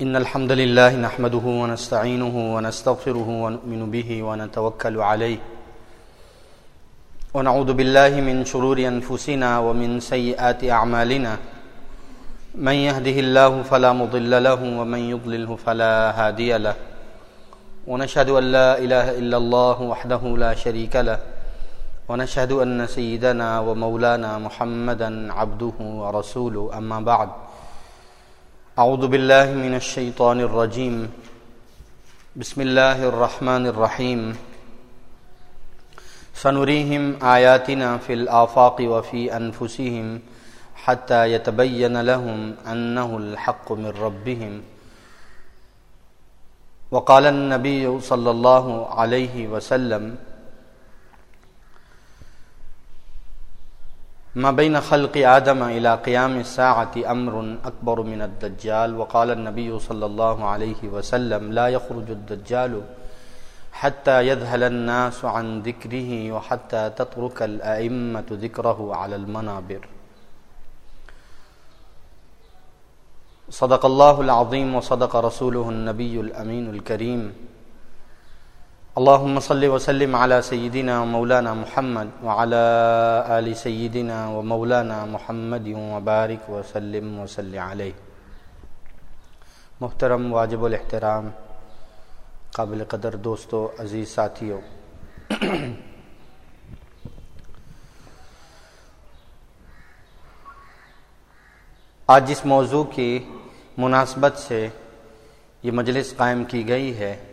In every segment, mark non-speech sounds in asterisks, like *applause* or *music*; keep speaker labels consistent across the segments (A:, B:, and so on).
A: إن الحمد لله نحمده ونستعينه ونستغفره ونؤمن به ونتوكل عليه. ونعوذ بالله من شرور أنفسنا ومن سيئات أعمالنا. من يهده الله فلا مضل له ومن يضلله فلا هادي له. ونشهد أن لا إله إلا الله وحده لا شريك له. ونشهد أن سيدنا ومولانا محمدا عبده ورسوله. أما بعد أعوذ بالله من الشيطان الرجيم. بسم الله الرحمن الرحيم. سنريهم آياتنا في الآفاق وفي أنفسهم حتى يتبين لهم أنه الحق من ربهم. وقال النبي صلى الله عليه وسلم ما بين خلق آدم إلى قيام الساعة أمر أكبر من الدجال، وقال النبي صلى الله عليه وسلم لا يخرج الدجال حتى يذهل الناس عن ذكره، وحتى تترك الأئمة ذكره على المنابر. صدق الله العظيم، وصدق رسوله النبي الأمين الكريم. اللهم صل وسلم على سيدنا ومولانا محمد وعلى آل سيدنا ومولانا محمد وبارك وسلم وسل عليه. محترم، واجب الاحترام، قابل قدر دوستو، عزیز ساتھیوں آج جس موضوع کی مناسبت سے یہ مجلس قائم کی گئی ہے۔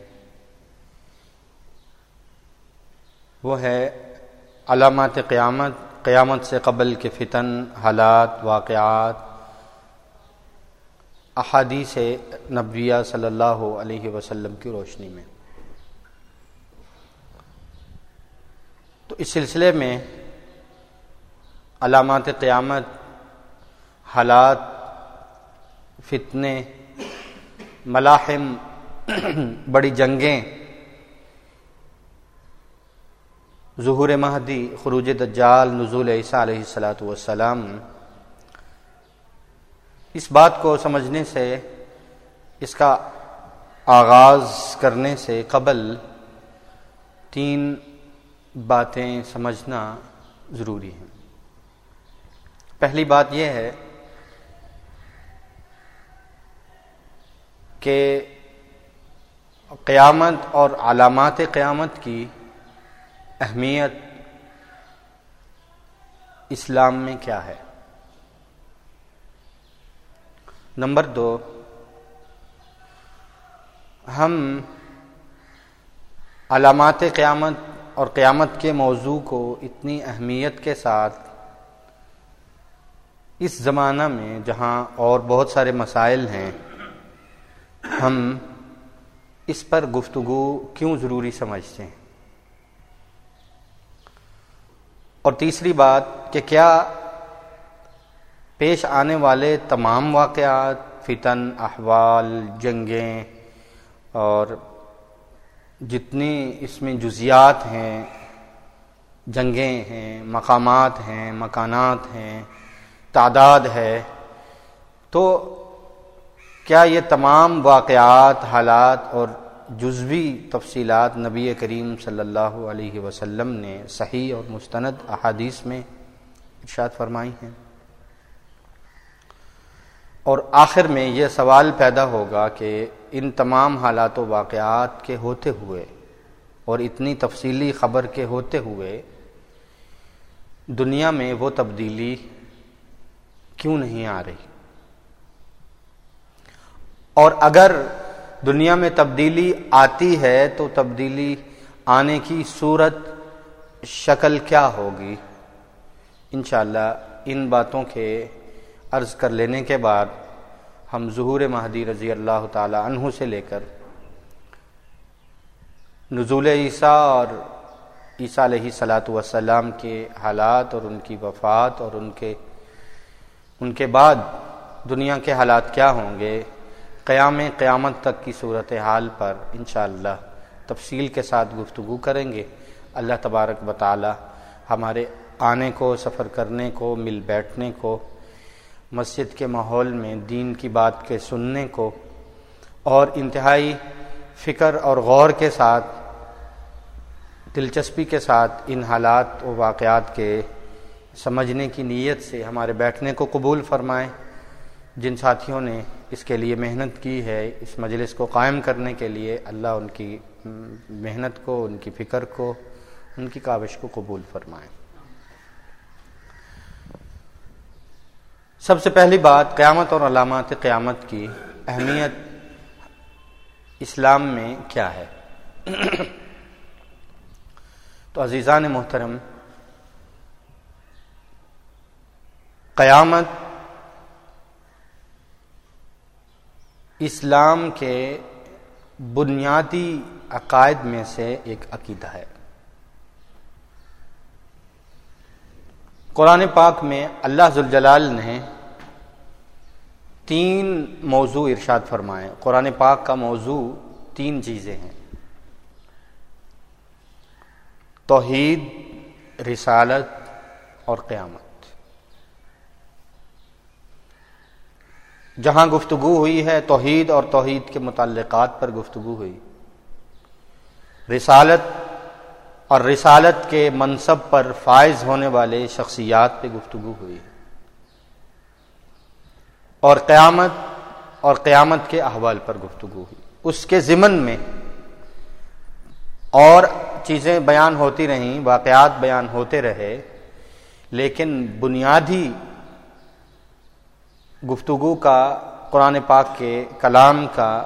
A: وہ ہے علامات قیامت قیامت سے قبل کے فتن، حالات، واقعات۔ احادیث نبویہ صلی اللہ علیہ وسلم کی روشنی میں۔ تو اس سلسلے میں علامات قیامت، حالات، فتنے، ملاحم، بڑی جنگیں ظہور مہدی خروج دجال نزول عیسیٰ علیہ السلاۃ والسلام۔ اس بات کو سمجھنے سے، اس کا آغاز کرنے سے قبل تین باتیں سمجھنا ضروری ہیں۔ پہلی بات یہ ہے کہ قیامت اور علامات قیامت کی اہمیت اسلام میں کیا ہے؟ نمبر دو، ہم علامات قیامت اور قیامت کے موضوع کو اتنی اہمیت کے ساتھ اس زمانہ میں جہاں اور بہت سارے مسائل ہیں، ہم اس پر گفتگو کیوں ضروری سمجھتے ہیں؟ اور تیسری بات کہ کیا پیش آنے والے تمام واقعات، فتن، احوال، جنگیں اور جتنی اس میں جزیات ہیں، جنگیں ہیں، مقامات ہیں، مکانات ہیں، تعداد ہے، تو کیا یہ تمام واقعات، حالات اور جزوی تفصیلات نبی کریم صلی اللہ علیہ وسلم نے صحیح اور مستند احادیث میں ارشاد فرمائی ہیں۔ اور آخر میں یہ سوال پیدا ہوگا کہ ان تمام حالات و واقعات کے ہوتے ہوئے اور اتنی تفصیلی خبر کے ہوتے ہوئے دنیا میں وہ تبدیلی کیوں نہیں آ رہی؟ اور اگر دنیا میں تبدیلی آتی ہے تو تبدیلی آنے کی صورت شکل کیا ہوگی؟ انشاءاللہ ان باتوں کے عرض کر لینے کے بعد ہم ظہور مہدی رضی اللہ تعالی عنہ سے لے کر نزول عیسیٰ اور عیسیٰ علیہ صلاۃ وسلام کے حالات اور ان کی وفات اور ان کے ان کے بعد دنیا کے حالات کیا ہوں گے؟ قیام قیامت تک کی صورت حال پر انشاءاللہ تفصیل کے ساتھ گفتگو کریں گے۔ اللہ تبارک بطالہ ہمارے آنے کو، سفر کرنے کو، مل بیٹھنے کو، مسجد کے ماحول میں دین کی بات کے سننے کو اور انتہائی فکر اور غور کے ساتھ، دلچسپی کے ساتھ ان حالات و واقعات کے سمجھنے کی نیت سے ہمارے بیٹھنے کو قبول فرمائیں۔ جن ساتھیوں نے اس کے لیے محنت کی ہے، اس مجلس کو قائم کرنے کے لیے اللہ ان کی محنت کو، ان کی فکر کو، ان کی کاوش کو قبول فرمائیں سب سے پہلی بات، قیامت اور علامات قیامت کی اہمیت اسلام میں کیا ہے؟ *clears throat* تو عزیزان محترم، قیامت اسلام کے بنیادی عقائد میں سے ایک عقیدہ ہے۔ قرآن پاک میں اللہ ذوالجلال نے تین موضوع ارشاد فرمائے۔ قرآن پاک کا موضوع تین چیزیں ہیں۔ توحید، رسالت اور قیامت۔ جہاں گفتگو ہوئی ہے، توحید اور توحید کے متعلقات پر گفتگو ہوئی۔ رسالت اور رسالت کے منصب پر فائز ہونے والے شخصیات پہ گفتگو ہوئی اور قیامت اور قیامت کے احوال پر گفتگو ہوئی۔ اس کے ضمن میں اور چیزیں بیان ہوتی رہیں، واقعات بیان ہوتے رہے، لیکن بنیادی گفتگو کا، قرآن پاک کے کلام کا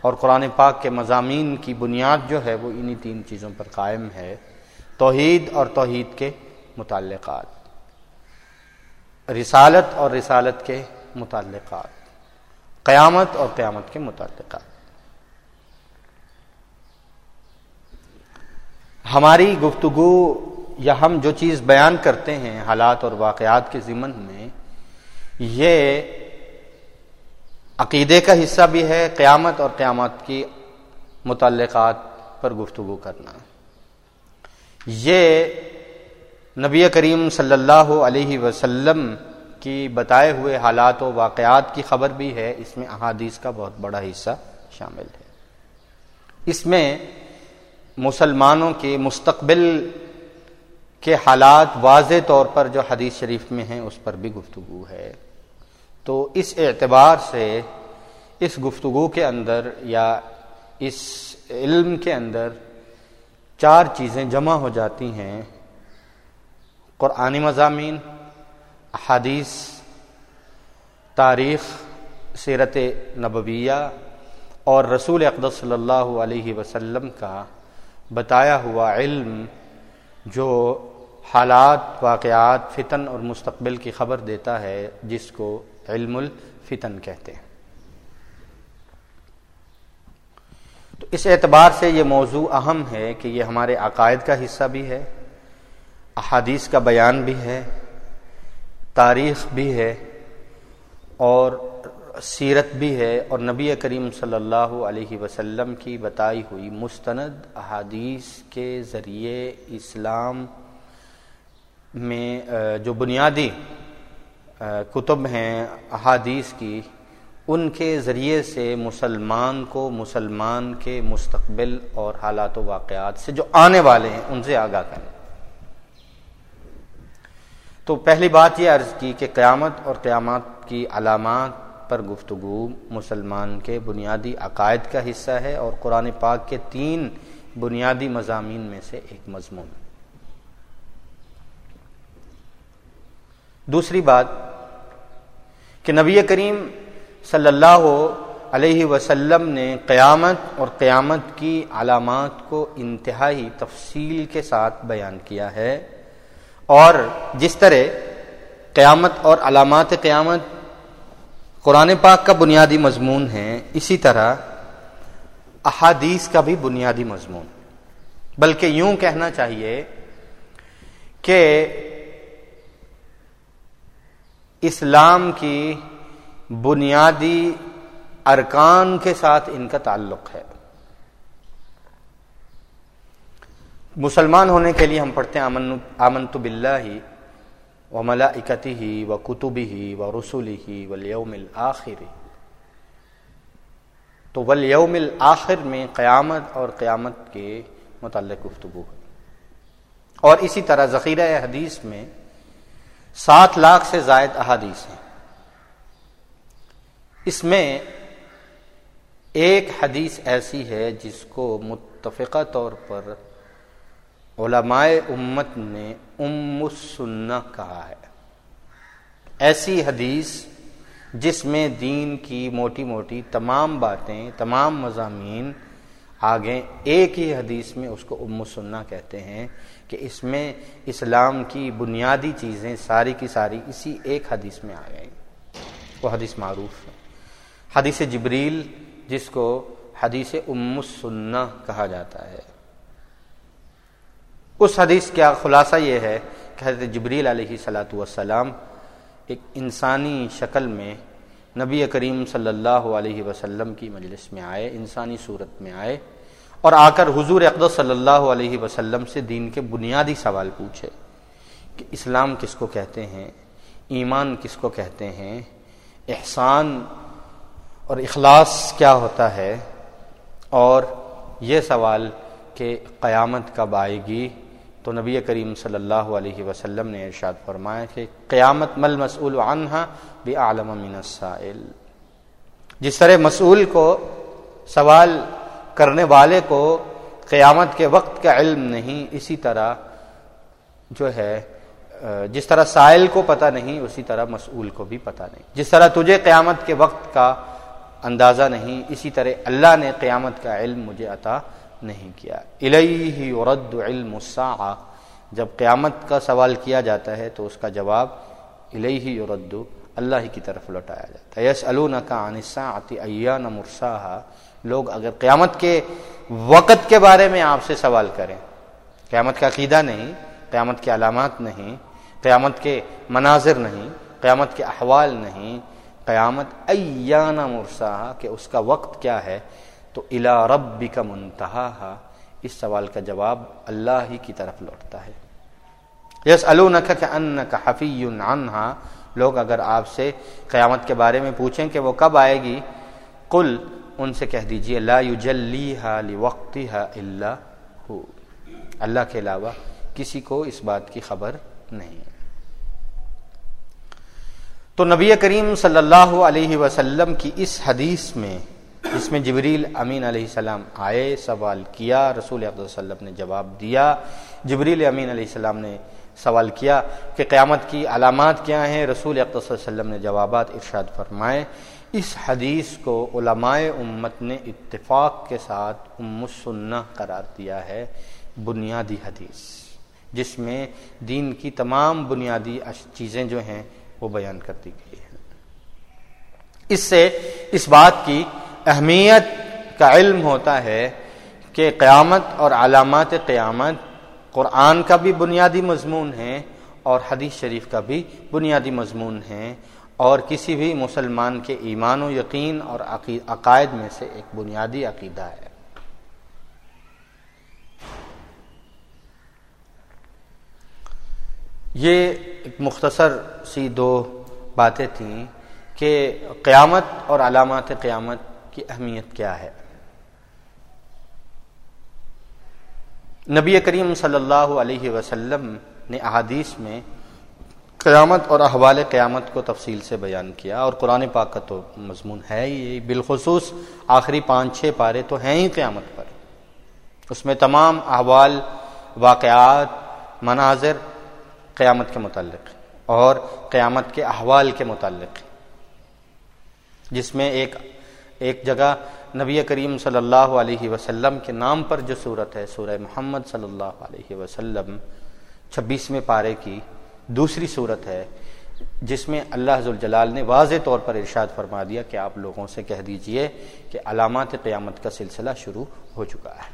A: اور قرآن پاک کے مضامین کی بنیاد جو ہے وہ انہی تین چیزوں پر قائم ہے، توحید اور توحید کے متعلقات۔ رسالت اور رسالت کے متعلقات۔ قیامت اور قیامت کے متعلقات۔ ہماری گفتگو یا ہم جو چیز بیان کرتے ہیں حالات اور واقعات کے ضمن میں یہ عقیدے کا حصہ بھی ہے قیامت اور قیامت کی متعلقات پر گفتگو کرنا۔ یہ نبی کریم صلی اللہ علیہ وسلم کی بتائے ہوئے حالات و واقعات کی خبر بھی ہے۔ اس میں احادیث کا بہت بڑا حصہ شامل ہے۔ اس میں مسلمانوں کے مستقبل کے حالات واضح طور پر جو حدیث شریف میں ہیں، اس پر بھی گفتگو ہے۔ تو اس اعتبار سے اس گفتگو کے اندر یا اس علم کے اندر چار چیزیں جمع ہو جاتی ہیں۔ قرآنی مضامین حدیث تاریخ، سیرت نبویہ اور رسول اقدس صلی اللہ علیہ وسلم کا بتایا ہوا علم جو حالات، واقعات، فتن اور مستقبل کی خبر دیتا ہے، جس کو علم الفتن کہتے ہیں۔ تو اس اعتبار سے یہ موضوع اہم ہے کہ یہ ہمارے عقائد کا حصہ بھی ہے، احادیث کا بیان بھی ہے، تاریخ بھی ہے اور سیرت بھی ہے اور نبی کریم صلی اللہ علیہ وسلم کی بتائی ہوئی مستند احادیث کے ذریعے اسلام میں جو بنیادی کتب ہیں، احادیث کی، ان کے ذریعے سے مسلمان کو مسلمان کے مستقبل اور حالات و واقعات سے جو آنے والے ہیں، ان سے آگاہ کریں۔ تو پہلی بات یہ عرض کی کہ قیامت اور قیامت کی علامات پر گفتگو مسلمان کے بنیادی عقائد کا حصہ ہے اور قرآن پاک کے تین بنیادی مضامین میں سے ایک مضمون۔ ہے دوسری بات کہ نبی کریم صلی اللہ علیہ وسلم نے قیامت اور قیامت کی علامات کو انتہائی تفصیل کے ساتھ بیان کیا ہے اور جس طرح قیامت اور علامات قیامت قرآن پاک کا بنیادی مضمون ہے، اسی طرح احادیث کا بھی بنیادی مضمون۔ بلکہ یوں کہنا چاہیے کہ اسلام کی بنیادی ارکان کے ساتھ ان کا تعلق ہے۔ مسلمان ہونے کے لیے ہم پڑھتے ہیں امن آمن تو بلّہ ہی و ملاکتی ہی و کتبی ہی و رسولی ہی و لیوم آخری تو ولیوم آخر میں قیامت اور قیامت کے متعلق گفتگو ہے۔ اور اسی طرح ذخیرہ حدیث میں سات لاکھ سے زائد احادیث ہیں۔ اس میں ایک حدیث ایسی ہے جس کو متفقہ طور پر علماء امت نے ام السنہ کہا ہے۔ ایسی حدیث جس میں دین کی موٹی موٹی تمام باتیں، تمام مضامین آگے ایک ہی حدیث میں اس کو ام السنہ کہتے ہیں۔ کہ اس میں اسلام کی بنیادی چیزیں ساری کی ساری اسی ایک حدیث میں آ گئیں۔ وہ حدیث معروف ہے۔ حدیث جبریل، جس کو حدیث ام السنہ کہا جاتا ہے۔ اس حدیث کا خلاصہ یہ ہے کہ حضرت جبریل علیہ صلاۃ والسلام ایک انسانی شکل میں نبی کریم صلی اللہ علیہ وسلم کی مجلس میں آئے، انسانی صورت میں آئے۔ اور آ کر حضور اقدس صلی اللہ علیہ وسلم سے دین کے بنیادی سوال پوچھے کہ اسلام کس کو کہتے ہیں؟ ایمان کس کو کہتے ہیں؟ احسان اور اخلاص کیا ہوتا ہے؟ اور یہ سوال کہ قیامت کب آئے گی؟ تو نبی کریم صلی اللہ علیہ وسلم نے ارشاد فرمایا کہ قیامت مل مسول عنہا بھی عالم من السائل۔ جس طرح مسئول کو سوال کرنے والے کو قیامت کے وقت کا علم نہیں، اسی طرح جو ہے جس طرح سائل کو پتہ نہیں، اسی طرح مسئول کو بھی پتہ نہیں۔ جس طرح تجھے قیامت کے وقت کا اندازہ نہیں، اسی طرح اللہ نے قیامت کا علم مجھے عطا نہیں کیا۔ الیہ رد علم الساعہ۔ جب قیامت کا سوال کیا جاتا ہے تو اس کا جواب الیہ رد اللہ ہی کی طرف لوٹایا جاتا ہے۔ یس الساعت کا ایان مرساہا۔ لوگ اگر قیامت کے وقت کے بارے میں آپ سے سوال کریں، قیامت کا عقیدہ نہیں، قیامت کے علامات نہیں، قیامت کے مناظر نہیں، قیامت کے احوال نہیں، قیامت ایان مرساہا کہ اس کا وقت کیا ہے، تو الا رب کا منتہا اس سوال کا جواب اللہ ہی کی طرف لوٹتا ہے۔ یس ان کا حفی عنہا، لوگ اگر آپ سے قیامت کے بارے میں پوچھیں کہ وہ کب آئے گی کل ان سے کہہ دیجیے لا یجلیہا لوقتہا الا ہو۔ اللہ کے علاوہ کسی کو اس بات کی خبر نہیں۔ تو نبی کریم صلی اللہ علیہ وسلم کی اس حدیث میں، جس میں جبریل امین علیہ السلام آئے، سوال کیا، رسول وسلم نے جواب دیا۔ جبریل امین علیہ السلام نے سوال کیا کہ قیامت کی علامات کیا ہیں؟ رسول وسلم نے جوابات ارشاد فرمائے۔ اس حدیث کو علماء امت نے اتفاق کے ساتھ ام السنہ قرار دیا ہے، بنیادی حدیث، جس میں دین کی تمام بنیادی چیزیں جو ہیں وہ بیان کر دی گئی ہیں۔ اس سے اس بات کی اہمیت کا علم ہوتا ہے کہ قیامت اور علامات قیامت قرآن کا بھی بنیادی مضمون ہے اور حدیث شریف کا بھی بنیادی مضمون ہے اور کسی بھی مسلمان کے ایمان و یقین اور عقائد میں سے ایک بنیادی عقیدہ ہے۔ یہ ایک مختصر سی دو باتیں تھیں کہ قیامت اور علامات قیامت کی اہمیت کیا ہے۔ نبی کریم صلی اللہ علیہ وسلم نے احادیث میں قیامت اور احوال قیامت کو تفصیل سے بیان کیا اور قرآن پاک کا تو مضمون ہے ہی بالخصوص آخری پانچ چھ پارے تو ہیں ہی قیامت پر۔ اس میں تمام احوال، واقعات، مناظر قیامت کے متعلق اور قیامت کے احوال کے متعلق۔ جس میں ایک ایک جگہ نبی کریم صلی اللہ علیہ وسلم کے نام پر جو صورت ہے، سورہ محمد صلی اللہ علیہ وسلم، چھبیسویں پارے کی دوسری صورت ہے جس میں اللہ حض الجلال نے واضح طور پر ارشاد فرما دیا کہ آپ لوگوں سے کہہ دیجیے کہ علامات قیامت کا سلسلہ شروع ہو چکا ہے۔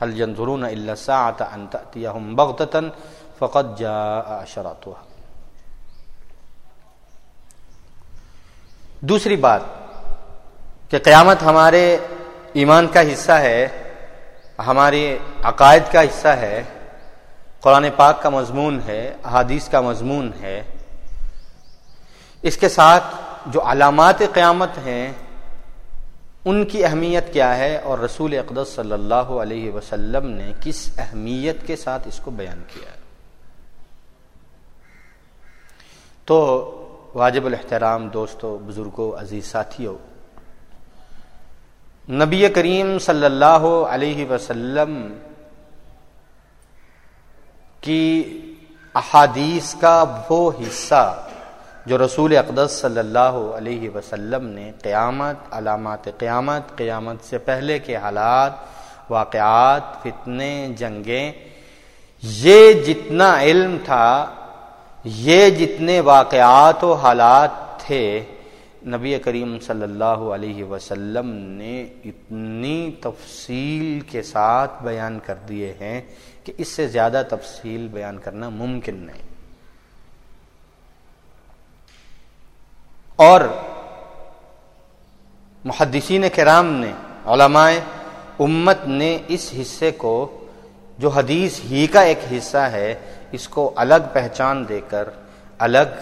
A: الجنظرون بغتتا فقد جاء شراتها دوسری بات کہ قیامت ہمارے ایمان کا حصہ ہے، ہمارے عقائد کا حصہ ہے قرآن پاک کا مضمون ہے، احادیث کا مضمون ہے۔ اس کے ساتھ جو علامات قیامت ہیں، ان کی اہمیت کیا ہے؟ اور رسول اقدس صلی اللہ علیہ وسلم نے کس اہمیت کے ساتھ اس کو بیان کیا ہے؟ تو واجب الاحترام دوستو بزرگوں عزیز ساتھیوں نبی کریم صلی اللہ علیہ وسلم کی احادیث کا وہ حصہ جو رسول اقدس صلی اللہ علیہ وسلم نے قیامت، علامات قیامت قیامت سے پہلے کے حالات، واقعات، فتنے، جنگیں، یہ جتنا علم تھا، یہ جتنے واقعات و حالات تھے، نبی کریم صلی اللہ علیہ وسلم نے اتنی تفصیل کے ساتھ بیان کر دیے ہیں کہ اس سے زیادہ تفصیل بیان کرنا ممکن نہیں۔ اور محدثین کرام نے، علماء امت نے اس حصے کو، جو حدیث ہی کا ایک حصہ ہے، اس کو الگ پہچان دے کر، الگ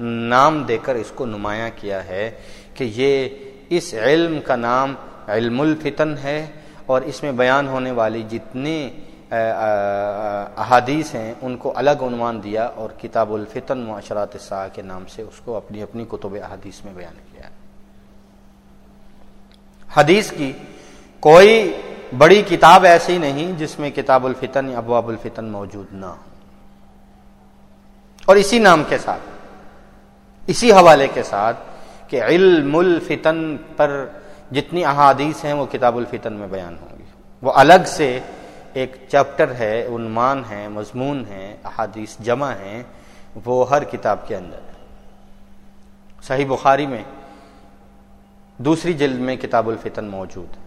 A: نام دے کر اس کو نمایاں کیا ہے کہ یہ اس علم کا نام علم الفتن ہے اور اس میں بیان ہونے والی جتنی احادیث ہیں، ان کو الگ عنوان دیا اور کتاب الفتن معاشرات سا کے نام سے اس کو اپنی اپنی کتب احادیث میں بیان کیا حدیث کی کوئی بڑی کتاب ایسی نہیں جس میں کتاب الفتن یا ابواب الفتن موجود نہ ہو اور اسی نام کے ساتھ، اسی حوالے کے ساتھ کہ علم الفتن پر جتنی احادیث ہیں وہ کتاب الفتن میں بیان ہوں گی۔ وہ الگ سے ایک چیپٹر ہے، عنوان ہے، مضمون ہے، احادیث جمع ہیں، وہ ہر کتاب کے اندر۔ ہے صحیح بخاری میں دوسری جلد میں کتاب الفتن موجود ہے۔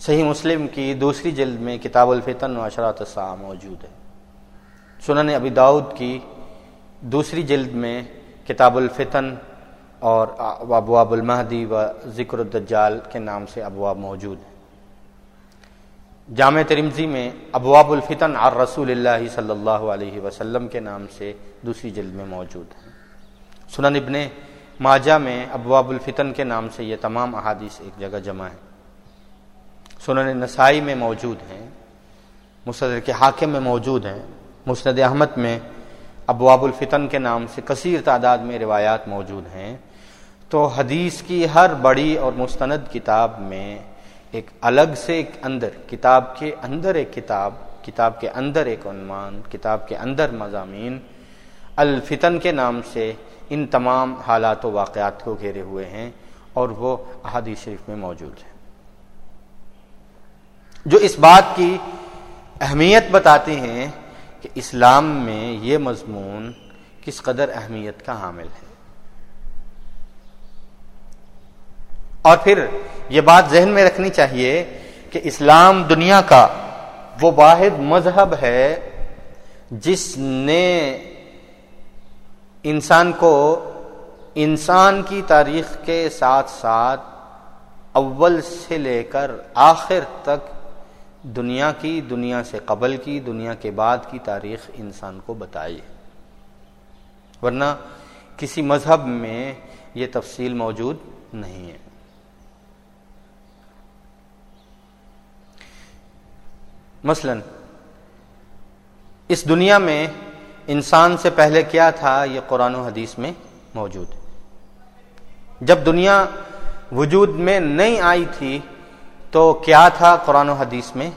A: صحیح مسلم کی دوسری جلد میں کتاب الفتن و اشرات موجود ہے۔ سنن ابی داود کی دوسری جلد میں کتاب الفتن اور ابواب المہدی و ذکر الدجال کے نام سے ابواب موجود ہیں۔ جامع ترمزی میں ابواب الفتن اور رسول اللہ صلی اللہ علیہ وسلم کے نام سے دوسری جلد میں موجود ہیں۔ سنن ابن ماجہ میں ابواب الفتن کے نام سے یہ تمام احادیث ایک جگہ جمع ہیں۔ سنن نسائی میں موجود ہیں مصدر کے حاکم میں موجود ہیں، مسند احمد میں ابواب الفتن کے نام سے کثیر تعداد میں روایات موجود ہیں۔ تو حدیث کی ہر بڑی اور مستند کتاب میں ایک الگ سے ایک اندر، کتاب کے اندر ایک کتاب کتاب کے اندر ایک عنوان، کتاب کے اندر مضامین، الفتن کے نام سے ان تمام حالات و واقعات کو گھیرے ہوئے ہیں اور وہ احادیث شریف میں موجود ہیں۔ جو اس بات کی اہمیت بتاتے ہیں کہ اسلام میں یہ مضمون کس قدر اہمیت کا حامل ہے۔ اور پھر یہ بات ذہن میں رکھنی چاہیے کہ اسلام دنیا کا وہ واحد مذہب ہے جس نے انسان کو انسان کی تاریخ کے ساتھ ساتھ اول سے لے کر آخر تک دنیا کی، دنیا سے قبل کی، دنیا کے بعد کی تاریخ انسان کو بتائی ورنہ کسی مذہب میں یہ تفصیل موجود نہیں ہے۔ مثلا، اس دنیا میں انسان سے پہلے کیا تھا یہ قرآن و حدیث میں موجود؟ جب دنیا وجود میں نہیں آئی تھی تو کیا تھا قرآن و حدیث میں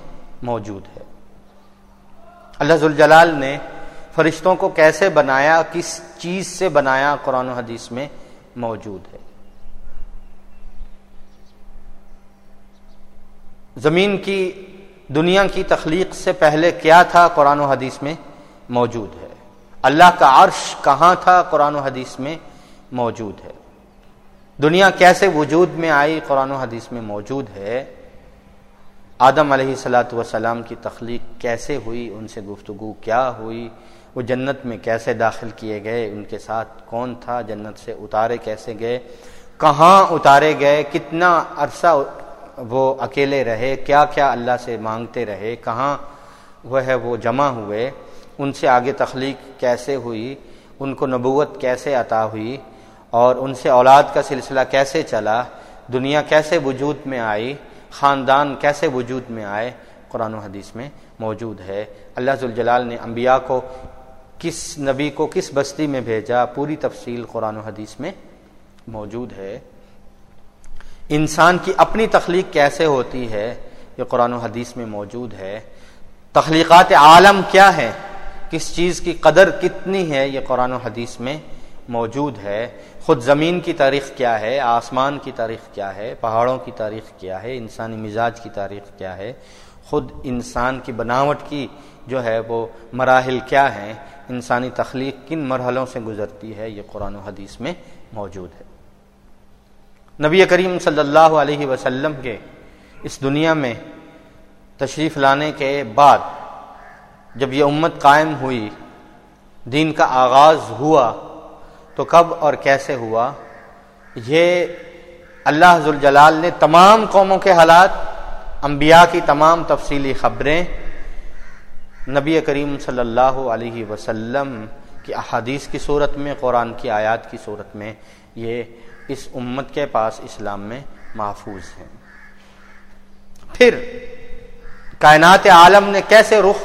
A: موجود ہے؟ اللہ ذوالجلال نے فرشتوں کو کیسے بنایا، کس چیز سے بنایا قرآن و حدیث میں موجود ہے؟ زمین کی دنیا کی تخلیق سے پہلے کیا تھا قرآن و حدیث میں؟ موجود ہے۔ اللہ کا عرش کہاں تھا قرآن و حدیث میں؟ موجود ہے۔ دنیا کیسے وجود میں آئی قرآن و حدیث میں موجود ہے؟ آدم علیہ السلاۃ وسلام کی تخلیق کیسے ہوئی؟ ان سے گفتگو کیا ہوئی؟ وہ جنت میں کیسے داخل کیے گئے؟ ان کے ساتھ کون تھا؟ جنت سے اتارے کیسے گئے؟ کہاں اتارے گئے؟ کتنا عرصہ وہ اکیلے رہے، کیا کیا اللہ سے مانگتے رہے، کہاں وہ ہے وہ جمع ہوئے، ان سے آگے تخلیق کیسے ہوئی، ان کو نبوت کیسے عطا ہوئی، اور ان سے اولاد کا سلسلہ کیسے چلا، دنیا کیسے وجود میں آئی، خاندان کیسے وجود میں آئے، قرآن و حدیث میں موجود ہے۔ اللہ جلال نے انبیاء کو کس نبی کو کس بستی میں بھیجا، پوری تفصیل قرآن و حدیث میں موجود ہے۔ انسان کی اپنی تخلیق کیسے ہوتی ہے، یہ قرآن و حدیث میں موجود ہے۔ تخلیقات عالم کیا ہے؟ کس چیز کی قدر کتنی ہے؟ یہ قرآن و حدیث میں موجود ہے۔ خود زمین کی تاریخ کیا ہے؟ آسمان کی تاریخ کیا ہے؟ پہاڑوں کی تاریخ کیا ہے؟ انسانی مزاج کی تاریخ کیا ہے؟ خود انسان کی بناوٹ کی جو ہے وہ مراحل کیا ہیں؟ انسانی تخلیق کن مرحلوں سے گزرتی ہے؟ یہ قرآن و حدیث میں موجود ہے۔ نبی کریم صلی اللہ علیہ وسلم کے اس دنیا میں تشریف لانے کے بعد جب یہ امت قائم ہوئی، دین کا آغاز ہوا، تو کب اور کیسے ہوا؟ یہ اللہ ذوالجلال نے تمام قوموں کے حالات، انبیاء کی تمام تفصیلی خبریں نبی کریم صلی اللہ علیہ وسلم کی احادیث کی صورت میں، قرآن کی آیات کی صورت میں یہ اس امت کے پاس اسلام میں محفوظ ہیں۔ پھر کائنات عالم نے کیسے رخ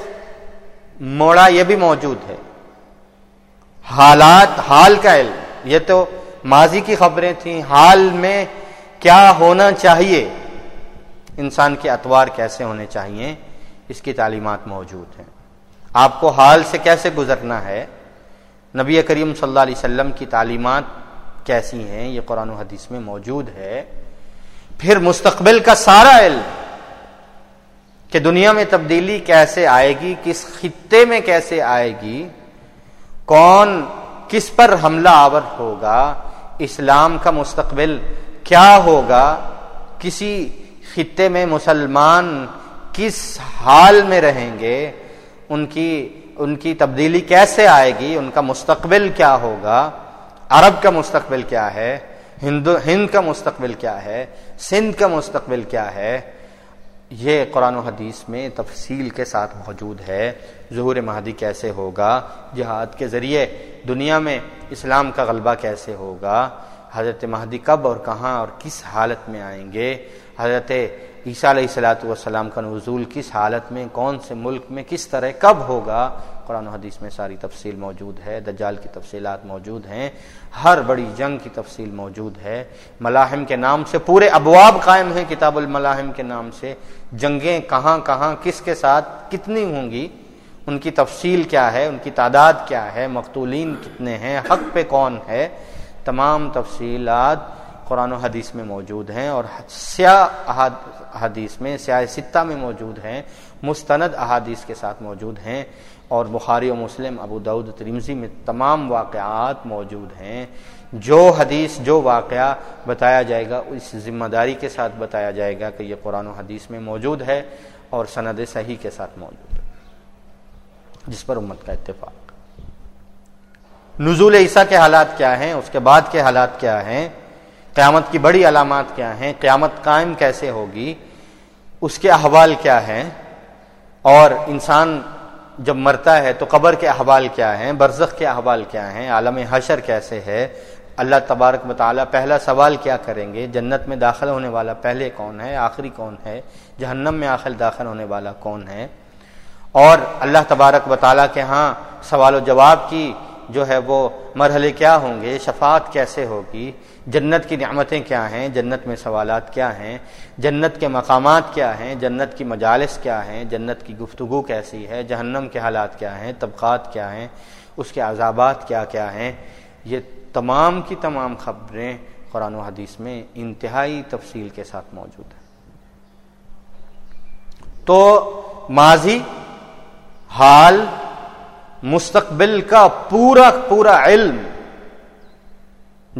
A: موڑا یہ بھی موجود ہے۔ حالات، حال کا علم، یہ تو ماضی کی خبریں تھیں۔ حال میں کیا ہونا چاہیے؟ انسان کے اتوار کیسے ہونے چاہیے؟ اس کی تعلیمات موجود ہیں۔ آپ کو حال سے کیسے گزرنا ہے؟ نبی کریم صلی اللہ علیہ وسلم کی تعلیمات کیسی ہیں، یہ قرآن و حدیث میں موجود ہے۔ پھر مستقبل کا سارا علم کہ دنیا میں تبدیلی کیسے آئے گی، کس خطے میں کیسے آئے گی، کون کس پر حملہ آور ہوگا، اسلام کا مستقبل کیا ہوگا، کسی خطے میں مسلمان کس حال میں رہیں گے، ان کی ان کی تبدیلی کیسے آئے گی، ان کا مستقبل کیا ہوگا۔ عرب کا مستقبل کیا ہے؟ ہندو، ہند کا مستقبل کیا ہے؟ سندھ کا مستقبل کیا ہے؟ یہ قرآن و حدیث میں تفصیل کے ساتھ موجود ہے۔ ظہور مہدی کیسے ہوگا؟ جہاد کے ذریعے۔ دنیا میں اسلام کا غلبہ کیسے ہوگا؟ حضرت مہدی کب اور کہاں اور کس حالت میں آئیں گے؟ حضرت عیسیٰ علیہ السلاۃ والسلام کا نزول کس حالت میں؟ کون سے ملک میں کس طرح کب ہوگا؟ قرآن و حدیث میں ساری تفصیل موجود ہے، دجال کی تفصیلات موجود ہیں، ہر بڑی جنگ کی تفصیل موجود ہے۔ ملاحم کے نام سے پورے ابواب قائم ہیں کتاب الملاحم کے نام سے۔ جنگیں کہاں کہاں، کس کے ساتھ کتنی ہوں گی، ان کی تفصیل کیا ہے، ان کی تعداد کیا ہے، مقتولین کتنے ہیں، حق پہ کون ہے، تمام تفصیلات قرآن و حدیث میں موجود ہیں اور سیاہ حدیث میں، سیاہ ستہ میں موجود ہیں، مستند احادیث کے ساتھ موجود ہیں۔ اور بخاری و مسلم، ابو دعود ترمزی میں تمام واقعات موجود ہیں۔ جو حدیث، جو واقعہ بتایا جائے گا، اس ذمہ داری کے ساتھ بتایا جائے گا کہ یہ قرآن و حدیث میں موجود ہے اور سند صحیح کے ساتھ موجود ہے۔ جس پر امت کا اتفاق۔ نزول عیسیٰ کے حالات کیا ہیں؟ اس کے بعد کے حالات کیا ہیں؟ قیامت کی بڑی علامات کیا ہیں؟ قیامت قائم کیسے ہوگی؟ اس کے احوال کیا ہیں؟ اور انسان جب مرتا ہے تو قبر کے احوال کیا ہیں؟ برزخ کے احوال کیا ہیں؟ عالم حشر کیسے ہے؟ اللہ تبارک مطالعہ پہلا سوال کیا کریں گے؟ جنت میں داخل ہونے والا پہلے کون ہے؟ آخری کون ہے؟ جہنم میں آخر داخل ہونے والا کون ہے؟ اور اللہ تبارک مطالعہ کے ہاں سوال و جواب کی جو ہے وہ مرحلے کیا ہوں گے؟ شفاعت کیسے ہوگی؟ جنت کی نعمتیں کیا ہیں؟ جنت میں سوالات کیا ہیں؟ جنت کے مقامات کیا ہیں؟ جنت کی مجالس کیا ہیں؟ جنت کی گفتگو کیسی ہے؟ جہنم کے حالات کیا ہیں؟ طبقات کیا ہیں؟ اس کے عذابات کیا کیا ہیں؟ یہ تمام کی تمام خبریں قرآن و حدیث میں انتہائی تفصیل کے ساتھ موجود ہیں۔ تو ماضی، حال مستقبل کا پورا پورا علم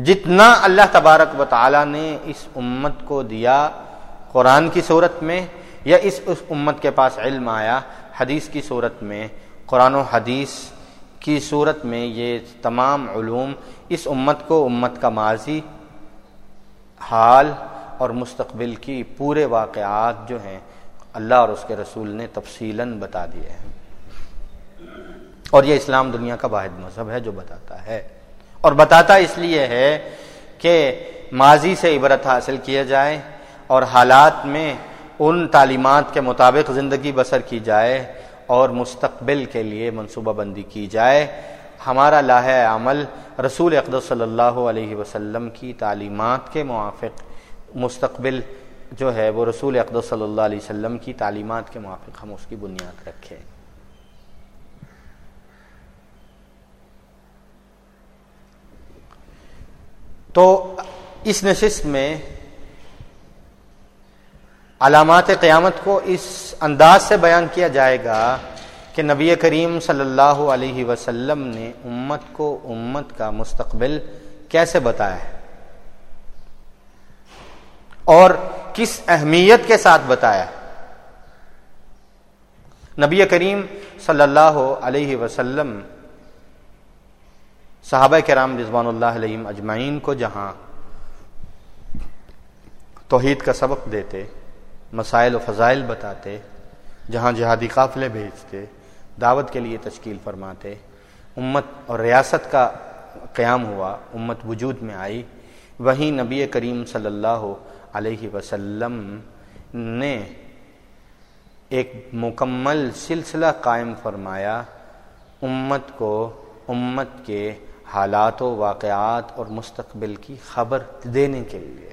A: جتنا اللہ تبارک و تعالی نے اس امت کو دیا قرآن کی صورت میں یا اس اس امت کے پاس علم آیا، حدیث کی صورت میں، قرآن و حدیث کی صورت میں یہ تمام علوم اس امت کو امت کا ماضی، حال اور مستقبل کی پورے واقعات جو ہیں اللہ اور اس کے رسول نے تفصیل بتا دیے ہیں۔ اور یہ اسلام دنیا کا واحد مذہب ہے جو بتاتا ہے۔ اور بتاتا اس لیے ہے کہ ماضی سے عبرت حاصل کیا جائے اور حالات میں ان تعلیمات کے مطابق زندگی بسر کی جائے اور مستقبل کے لیے منصوبہ بندی کی جائے۔ ہمارا لاہ عمل رسول اقدس صلی اللہ علیہ وسلم کی تعلیمات کے موافق مستقبل جو ہے وہ رسول اقدس صلی اللہ علیہ وسلم کی تعلیمات کے موافق ہم اس کی بنیاد رکھیں۔ تو اس نشست میں علامات قیامت کو اس انداز سے بیان کیا جائے گا کہ نبی کریم صلی اللہ علیہ وسلم نے امت کو امت کا مستقبل کیسے بتایا ہے اور کس اہمیت کے ساتھ بتایا ہے؟ نبی کریم صلی اللہ علیہ وسلم صحابہ کرام رضوان اللہ علیہ اجمعین کو جہاں توحید کا سبق دیتے، مسائل و فضائل بتاتے، جہاں جہادی قافلے بھیجتے، دعوت کے لیے تشکیل فرماتے، امت اور ریاست کا قیام ہوا، امت وجود میں آئی، وہیں نبی کریم صلی اللہ علیہ وسلم نے ایک مکمل سلسلہ قائم فرمایا، امت کو، امت کے حالات و واقعات اور مستقبل کی خبر دینے کے لیے۔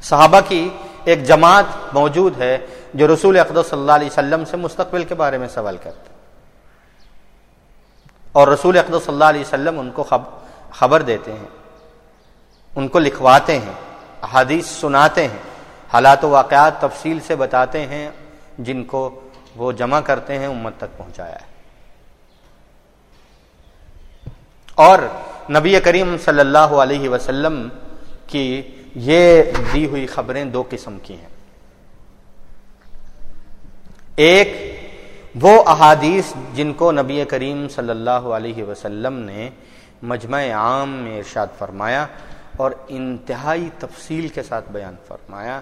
A: صحابہ کی ایک جماعت موجود ہے جو رسول اقدس صلی اللہ علیہ وسلم سے مستقبل کے بارے میں سوال کرتے اور رسول اقدس صلی اللہ علیہ وسلم ان کو خبر دیتے ہیں۔ ان کو لکھواتے ہیں حدیث سناتے ہیں، حالات و واقعات تفصیل سے بتاتے ہیں جن کو وہ جمع کرتے ہیں امت تک پہنچایا ہے۔ اور نبی کریم صلی اللہ علیہ وسلم کی یہ دی ہوئی خبریں دو قسم کی ہیں۔ ایک، وہ احادیث جن کو نبی کریم صلی اللہ علیہ وسلم نے مجمع عام میں ارشاد فرمایا اور انتہائی تفصیل کے ساتھ بیان فرمایا،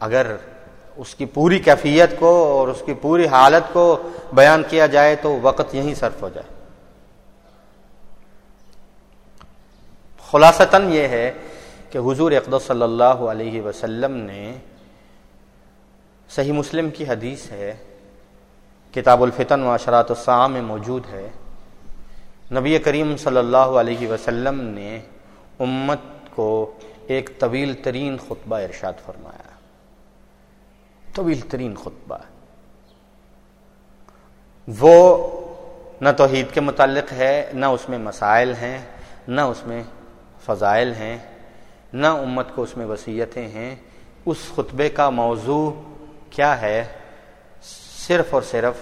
A: اگر اس کی پوری کیفیت کو اور اس کی پوری حالت کو بیان کیا جائے تو وقت یہیں صرف ہو جائے۔ خلاصتاً یہ ہے کہ حضور اقدس صلی اللہ علیہ وسلم نے صحیح مسلم کی حدیث ہے، کتاب الفتن و اشرات السلام میں موجود ہے۔ نبی کریم صلی اللہ علیہ وسلم نے امت کو ایک طویل ترین خطبہ ارشاد فرمایا۔ طویل ترین خطبہ۔ وہ نہ توحید کے متعلق ہے، نہ اس میں مسائل ہیں، نہ اس میں فضائل ہیں، نہ امت کو اس میں وصیتیں ہیں۔ اس خطبے کا موضوع کیا ہے؟ صرف اور صرف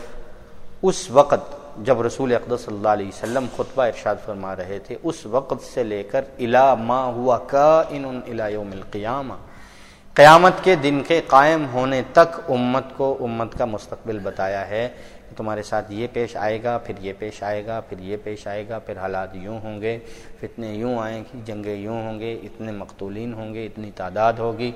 A: اس وقت جب رسول اقدس صلی اللہ علیہ وسلم خطبہ ارشاد فرما رہے تھے، اس وقت سے لے کر الا ما ہوا کا ان یوم القیامہ۔ قیامت کے دن کے قائم ہونے تک امت کو امت کا مستقبل بتایا ہے۔ تمہارے ساتھ یہ پیش آئے گا، پھر یہ پیش آئے گا، پھر یہ پیش آئے گا، پھر حالات یوں ہوں گے، فتنے یوں آئیں گی، جنگیں یوں ہوں گے، اتنے مقتولین ہوں گے، اتنی تعداد ہوگی۔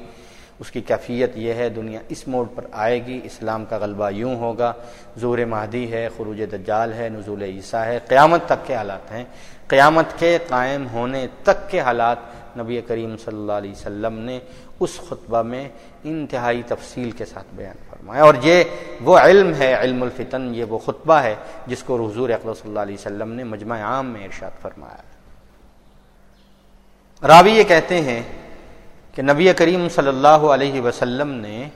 A: اس کی کیفیت یہ ہے، دنیا اس موڑ پر آئے گی، اسلام کا غلبہ یوں ہوگا۔ زور مہدی ہے، خروج دجال ہے، نزول عیسیٰ ہے۔ قیامت تک کے حالات ہیں۔ قیامت کے قائم ہونے تک کے حالات نبی کریم صلی اللہ علیہ وسلم نے اس خطبہ میں انتہائی تفصیل کے ساتھ بیان فرمایا۔ اور یہ وہ علم ہے، علم الفتن، یہ وہ خطبہ ہے جس کو حضور اقدام صلی اللہ علیہ وسلم نے مجمع عام میں ارشاد فرمایا۔ راوی یہ کہتے ہیں کہ نبی کریم صلی اللہ علیہ وسلم نے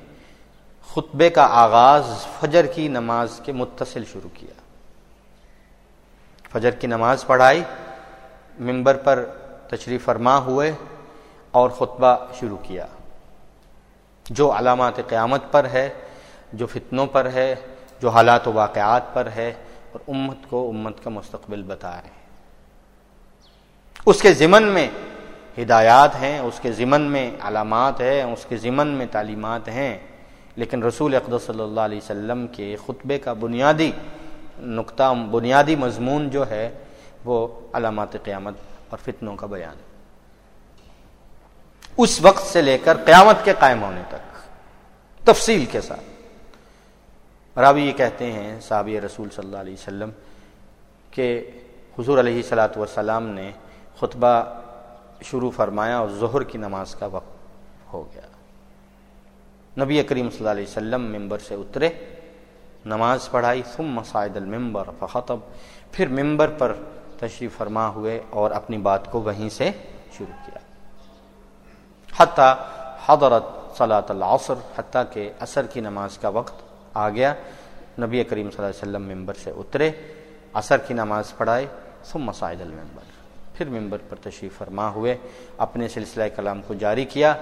A: خطبے کا آغاز فجر کی نماز کے متصل شروع کیا۔ فجر کی نماز پڑھائی ممبر پر تشریف فرما ہوئے اور خطبہ شروع کیا۔ جو علامات قیامت پر ہے جو فتنوں پر ہے، جو حالات و واقعات پر ہے، اور امت کو امت کا مستقبل بتا رہے ہیں۔ اس کے ضمن میں ہدایات ہیں، اس کے ضمن میں علامات ہیں، اس کے ضمن میں تعلیمات ہیں۔ لیکن رسول اقدس صلی اللہ علیہ وسلم کے خطبے کا بنیادی نقطہ، بنیادی مضمون جو ہے، وہ علامات قیامت اور فتنوں کا بیان اس وقت سے لے کر قیامت کے قائم ہونے تک، تفصیل کے ساتھ۔ راوی یہ کہتے ہیں، صحابی رسول صلی اللہ علیہ وسلم، کہ حضور علیہ صلاۃ والسلام نے خطبہ شروع فرمایا اور ظہر کی نماز کا وقت ہو گیا۔ نبی کریم صلی اللہ علیہ وسلم ممبر سے اترے، نماز پڑھائی، ثم مساعد الممبر فخطب، پھر ممبر پر تشریف فرما ہوئے اور اپنی بات کو وہیں سے شروع کیا۔ حتیٰ حضرت صلاۃ العصر، حتیٰ کہ عصر کی نماز کا وقت آ گیا۔ نبی کریم صلی اللہ علیہ وسلم ممبر سے اترے، عصر کی نماز پڑھائے، ثم مساعد الممبر پھر ممبر پر تشریف فرما ہوئے، اپنے سلسلہ کلام کو جاری کیا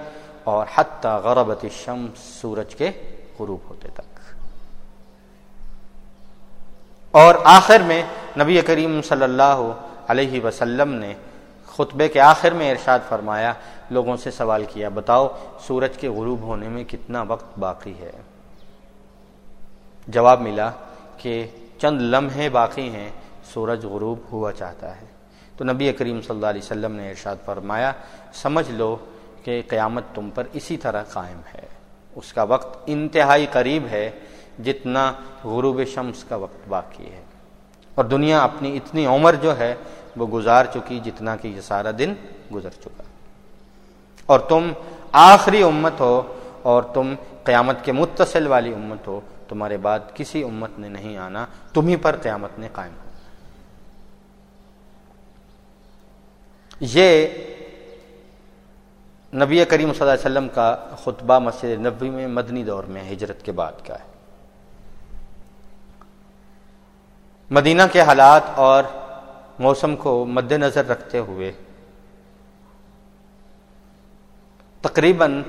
A: اور حتیٰ غربت الشمس، سورج کے غروب ہوتے تک۔ اور آخر میں نبی کریم صلی اللہ علیہ وسلم نے خطبے کے آخر میں ارشاد فرمایا، لوگوں سے سوال کیا، بتاؤ، سورج کے غروب ہونے میں کتنا وقت باقی ہے؟ جواب ملا کہ چند لمحے باقی ہیں، سورج غروب ہوا چاہتا ہے۔ تو نبی کریم صلی اللہ علیہ وسلم نے ارشاد فرمایا، سمجھ لو کہ قیامت تم پر اسی طرح قائم ہے۔ اس کا وقت انتہائی قریب ہے، جتنا غروب شمس کا وقت باقی ہے۔ اور دنیا اپنی اتنی عمر جو ہے، وہ گزار چکی جتنا کہ یہ سارا دن گزر چکا۔ اور تم آخری امت ہو، اور تم قیامت کے متصل والی امت ہو تمہارے بعد کسی امت نے نہیں آنا تمہیں پر قیامت نے قائم ہو۔ یہ نبی کریم صلی اللہ علیہ وسلم کا خطبہ مسجد نبی میں، مدنی دور میں، ہجرت کے بعد کا ہے۔ مدینہ کے حالات اور موسم کو مد نظر رکھتے ہوئے تقریباً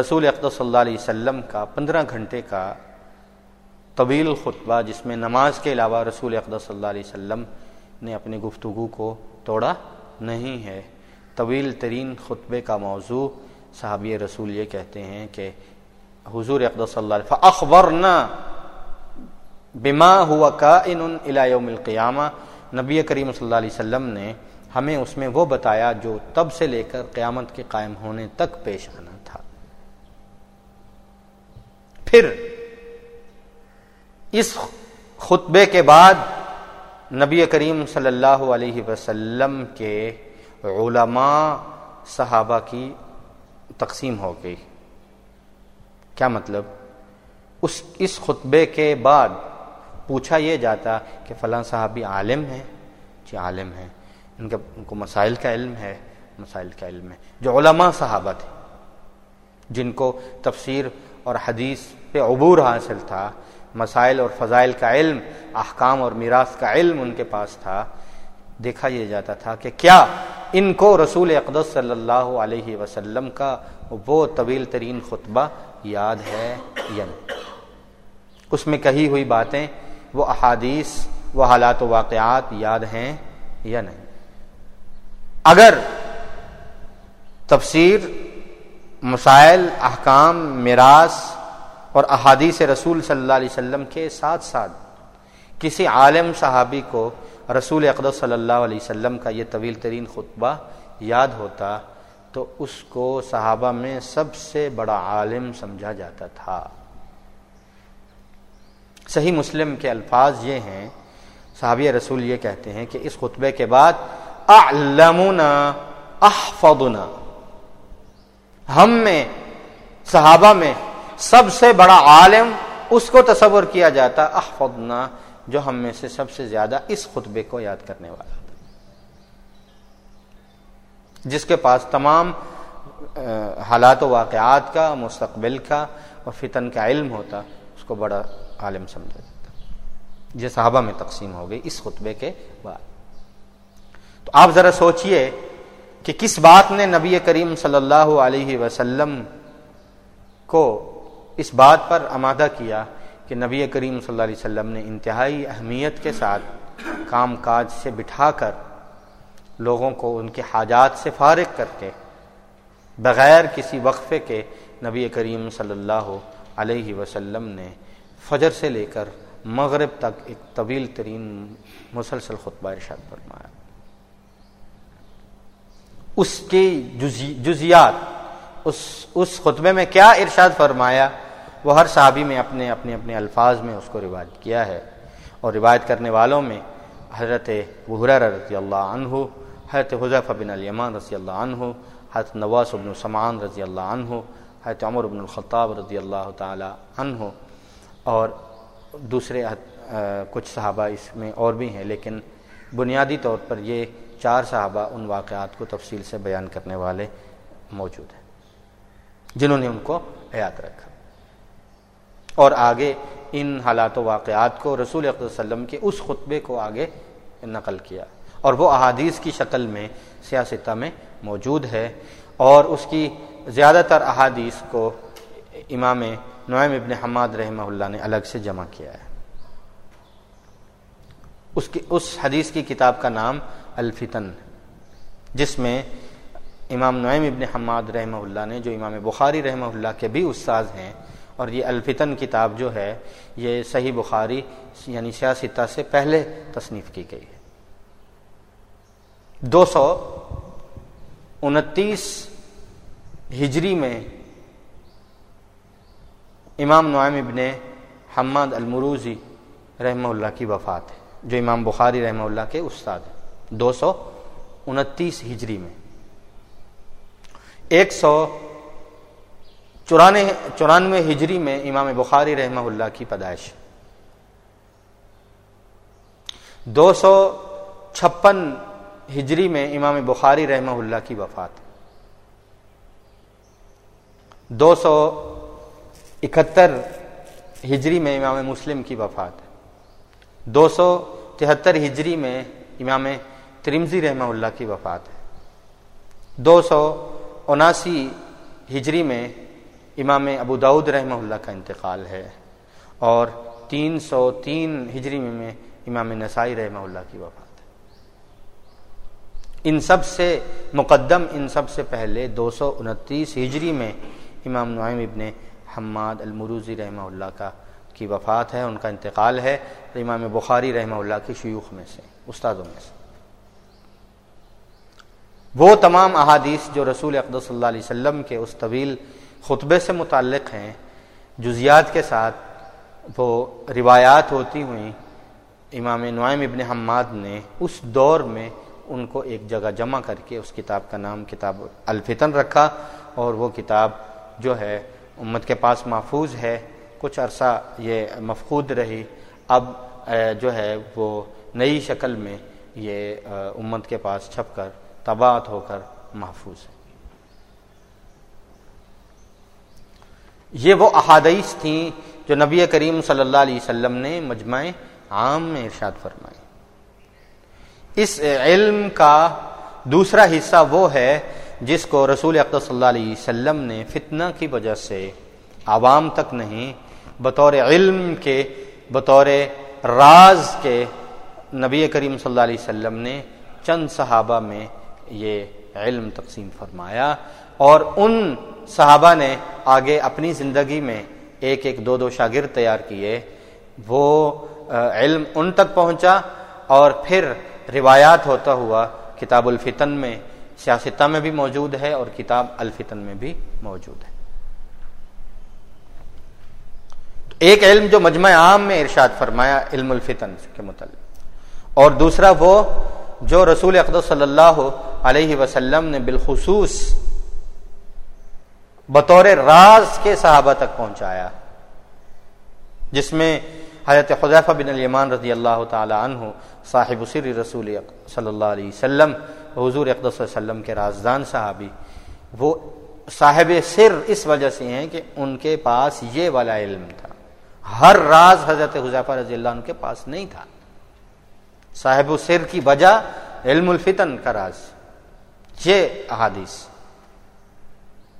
A: رسول اقدس صلی اللہ علیہ وسلم کا پندرہ گھنٹے کا طویل خطبہ جس میں نماز کے علاوہ رسول اقدس صلی اللہ علیہ وسلم نے اپنی گفتگو کو توڑا نہیں ہے۔ طویل ترین خطبے کا موضوع صحابی رسول یہ کہتے ہیں کہ حضور اقدس صلی اللہ علیہ وسلم اخبرنا بما ہوا کا ان یوم القیامہ۔ نبی کریم صلی اللہ علیہ وسلم نے ہمیں اس میں وہ بتایا جو تب سے لے کر قیامت کے قائم ہونے تک پیش آنا تھا۔ پھر اس خطبے کے بعد نبی کریم صلی اللہ علیہ وسلم کے علماء صحابہ کی تقسیم ہو گئی۔ کیا مطلب؟ اس اس خطبے کے بعد پوچھا یہ جاتا کہ فلاں صاحب عالم ہیں؟ جی عالم ہیں۔ ان کا ان کو مسائل کا علم ہے، مسائل کا علم ہے۔ جو علماء صحابہ تھے، جن کو تفسیر اور حدیث پہ عبور حاصل تھا مسائل اور فضائل کا علم، احکام اور میراث کا علم ان کے پاس تھا۔ دیکھا یہ جاتا تھا کہ کیا ان کو رسول اقدس صلی اللہ علیہ وسلم کا وہ طویل ترین خطبہ یاد ہے یا نہیں؟ اس میں کہی ہوئی باتیں، وہ احادیث، وہ حالات و واقعات یاد ہیں یا نہیں؟ اگر تفسیر، مسائل، احکام، میراث اور احادیث رسول صلی اللہ علیہ وسلم کے ساتھ ساتھ کسی عالم صحابی کو رسول اقدس صلی اللہ علیہ وسلم کا یہ طویل ترین خطبہ یاد ہوتا تو اس کو صحابہ میں سب سے بڑا عالم سمجھا جاتا تھا۔ صحیح مسلم کے الفاظ یہ ہیں، صحابی رسول یہ کہتے ہیں کہ اس خطبے کے بعد اعلمنا، احفظنا۔ ہم میں، صحابہ میں سب سے بڑا عالم، اس کو تصور کیا جاتا، احفظنا، جو ہم میں سے سب سے زیادہ اس خطبے کو یاد کرنے والا تھا۔ جس کے پاس تمام حالات و واقعات کا، مستقبل کا اور فتن کا علم ہوتا، اس کو بڑا عالم سمجھا جاتا۔ یہ صحابہ میں تقسیم ہو گئی اس خطبے کے بعد۔ تو آپ ذرا سوچئے کہ کس بات نے نبی کریم صلی اللہ علیہ وسلم کو اس بات پر آمادہ کیا کہ نبی کریم صلی اللہ علیہ وسلم نے انتہائی اہمیت کے ساتھ کام کاج سے بٹھا کر لوگوں کو ان کے حاجات سے فارغ کر کے بغیر کسی وقفے کے نبی کریم صلی اللہ علیہ وسلم نے فجر سے لے کر مغرب تک ایک طویل ترین مسلسل خطبہ ارشاد فرمایا۔ اس کی جزیات، اس اس خطبے میں کیا ارشاد فرمایا؟ وہ ہر صحابی میں اپنے اپنے اپنے الفاظ میں اس کو روایت کیا ہے اور روایت کرنے والوں میں حضرت رضی اللہ عنہ، حضرت حضیفہ بن الیمان رضی اللہ عنہ، حضرت نواس بن سمان رضی اللہ عنہ، حضرت عمر بن الخطاب رضی اللہ تعالی عنہ اور دوسرے کچھ صحابہ اس میں اور بھی ہیں، لیکن بنیادی طور پر یہ چار صحابہ ان واقعات کو تفصیل سے بیان کرنے والے موجود ہیں، جنہوں نے ان کو حیات رکھا۔ اور آگے ان حالات و واقعات کو رسول وسلم کے اس خطبے کو آگے نقل کیا۔ اور وہ احادیث کی شکل میں، سیاستہ میں موجود ہے۔ اور اس کی زیادہ تر احادیث کو امام نعیم ابن حماد رحمہ اللہ نے الگ سے جمع کیا ہے۔ اس کی، اس حدیث کی کتاب کا نام الفتن، جس میں امام نعیم ابن حماد رحمہ اللہ نے، جو امام بخاری رحمہ اللہ کے بھی استاذ ہیں اور یہ الفتن کتاب جو ہے، یہ صحیح بخاری یعنی سیاستہ سے پہلے تصنیف کی گئی ہے۔ دو سو انتیس ہجری میں امام نعیم ابن حماد المروزی رحمہ اللہ کی وفات ہے، جو امام بخاری رحمہ اللہ کے استاد ہیں۔ دو سو انتیس ہجری میں۔ ایک سو چورانے چورانوے ہجری میں امام بخاری رحمہ اللہ کی پیدائش۔ دو سو چھپن ہجری میں امام بخاری رحمہ اللہ کی وفات۔ دو سو اکہتر ہجری میں امام مسلم کی وفات۔ دو سو تہتر ہجری میں امام ترمزی رحمہ اللہ کی وفات۔ ہے دو سو اناسی ہجری میں امام ابو داود رحمہ اللہ کا انتقال ہے اور تین سو تین ہجری میں امام نسائی رحمہ اللہ کی وفات ہے۔ ان سب سے مقدم، ان سب سے پہلے دو سو انتیس ہجری میں امام نعیم ابن حماد المروزی رحمہ اللہ کا، کی وفات ہے، ان کا انتقال ہے امام بخاری رحمہ اللہ کی شیوخ میں سے، استادوں میں سے۔ وہ تمام احادیث جو رسول اقدس اللہ علیہ وسلم کے اس طویل خطبے سے متعلق ہیں، جزیات کے ساتھ وہ روایات ہوتی ہوئیں، امام نعیم ابن حماد نے اس دور میں ان کو ایک جگہ جمع کر کے اس کتاب کا نام کتاب الفتن رکھا اور وہ کتاب جو ہے امت کے پاس محفوظ ہے۔ کچھ عرصہ یہ مفقود رہی۔ اب جو ہے وہ نئی شکل میں یہ امت کے پاس چھپ کر تباعت ہو کر محفوظ ہے۔ یہ وہ احادیث تھیں جو نبی کریم صلی اللہ علیہ وسلم نے مجمع عام میں ارشاد فرمائی۔ اس علم کا دوسرا حصہ وہ ہے جس کو رسول اقدس صلی اللہ علیہ وسلم نے فتنہ کی وجہ سے عوام تک نہیں، بطور علم کے، بطور راز کے نبی کریم صلی اللہ علیہ وسلم نے چند صحابہ میں یہ علم تقسیم فرمایا۔ اور ان صحابہ نے آگے اپنی زندگی میں ایک ایک دو دو شاگرد تیار کیے۔ وہ علم ان تک پہنچا اور پھر روایات ہوتا ہوا کتاب الفتن میں، سیاستہ میں بھی موجود ہے اور کتاب الفتن میں بھی موجود ہے۔ ایک علم جو مجمع عام میں ارشاد فرمایا، علم الفتن کے متعلق۔ اور دوسرا وہ جو رسول اقدس صلی اللہ علیہ وسلم نے بالخصوص بطور راز کے صحابہ تک پہنچایا۔ جس میں حضرت خضیفہ بن الیمان رضی اللہ تعالی عنہ، صاحب سر رسول صلی اللہ علیہ وسلم، حضور اقدس وسلم کے رازدان صحابی، وہ صاحب سر اس وجہ سے ہیں کہ ان کے پاس یہ والا علم تھا۔ ہر راز حضرت حضیفہ رضی اللہ عنہ کے پاس نہیں تھا۔ صاحب سر کی وجہ علم الفتن کا راز، یہ احادیث۔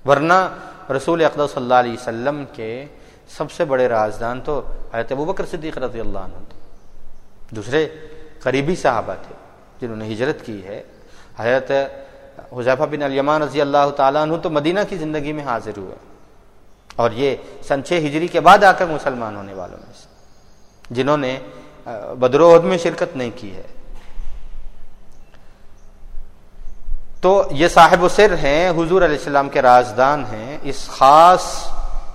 A: ورنہ رسول اقدس صلی اللہ علیہ وسلم کے سب سے بڑے رازدان تو حضرت ابو بکر صدیق رضی اللہ عنہ تھے۔ دوسرے قریبی صحابہ تھے جنہوں نے ہجرت کی ہے۔ حضرت حضیفہ بن الیمان رضی اللہ تعالیٰ عنہ تو مدینہ کی زندگی میں حاضر ہوئے۔ اور یہ سن چھ ہجری کے بعد آ کر مسلمان ہونے والوں میں سے، جنہوں نے بدروہد میں شرکت نہیں کی ہے۔ تو یہ صاحب و سر ہیں، حضور علیہ السلام کے رازدان ہیں۔ اس خاص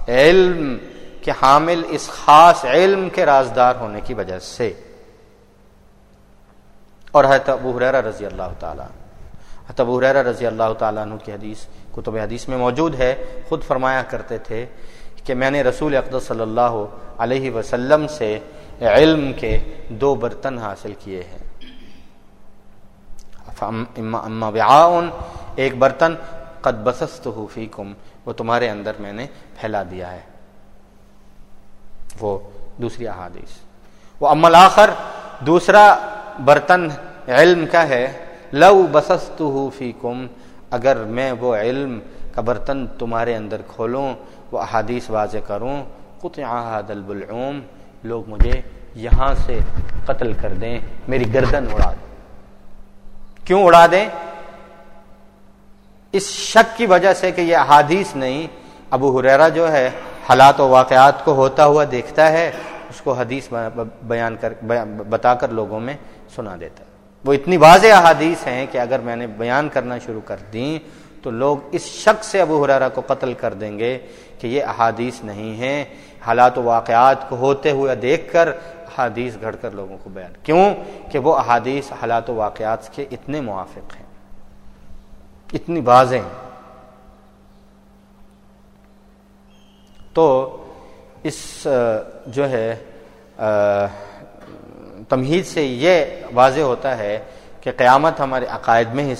A: علم کے حامل، اس خاص علم کے رازدار ہونے کی وجہ سے۔ اور ابو حریرہ رضی اللہ تعالی تب حریرہ رضی اللہ تعالیٰ عنہ کی حدیث، کتب حدیث میں موجود ہے۔ خود فرمایا کرتے تھے کہ میں نے رسول اقدس صلی اللہ علیہ وسلم سے علم کے دو برتن حاصل کیے ہیں۔ اما وعاؤن ایک برتن، قد بسست فیکم، وہ تمہارے اندر میں نے پھیلا دیا ہے۔ وہ دوسری احادیث۔ وہ امل آخر دوسرا برتن علم کا ہے۔ لو بسست فیکم، اگر میں وہ علم کا برتن تمہارے اندر کھولوں، وہ احادیث واضح کروں قطع البلعوم، لوگ مجھے یہاں سے قتل کر دیں، میری گردن اڑا دیں۔ کیوں اڑا دیں؟ اس شک کی وجہ سے کہ یہ احادیث نہیں، ابو حریرا جو ہے، حالات و واقعات کو ہوتا ہوا دیکھتا ہے، اس کو حدیث بیان کر بتا کر لوگوں میں سنا دیتا وہ اتنی واضح احادیث ہیں کہ اگر میں نے بیان کرنا شروع کر دیں، تو لوگ اس شک سے ابو حرارہ کو قتل کر دیں گے کہ یہ احادیث نہیں ہیں۔ حالات و واقعات کو ہوتے ہوئے دیکھ کر احادیث گھڑ کر لوگوں کو بیان۔ کیوں؟ کہ وہ احادیث حالات و واقعات کے اتنے موافق ہیں۔ اتنی واضح ہیں۔ تو اس جو ہے تمہید سے یہ واضح ہوتا ہے کہ قیامت ہمارے عقائد میں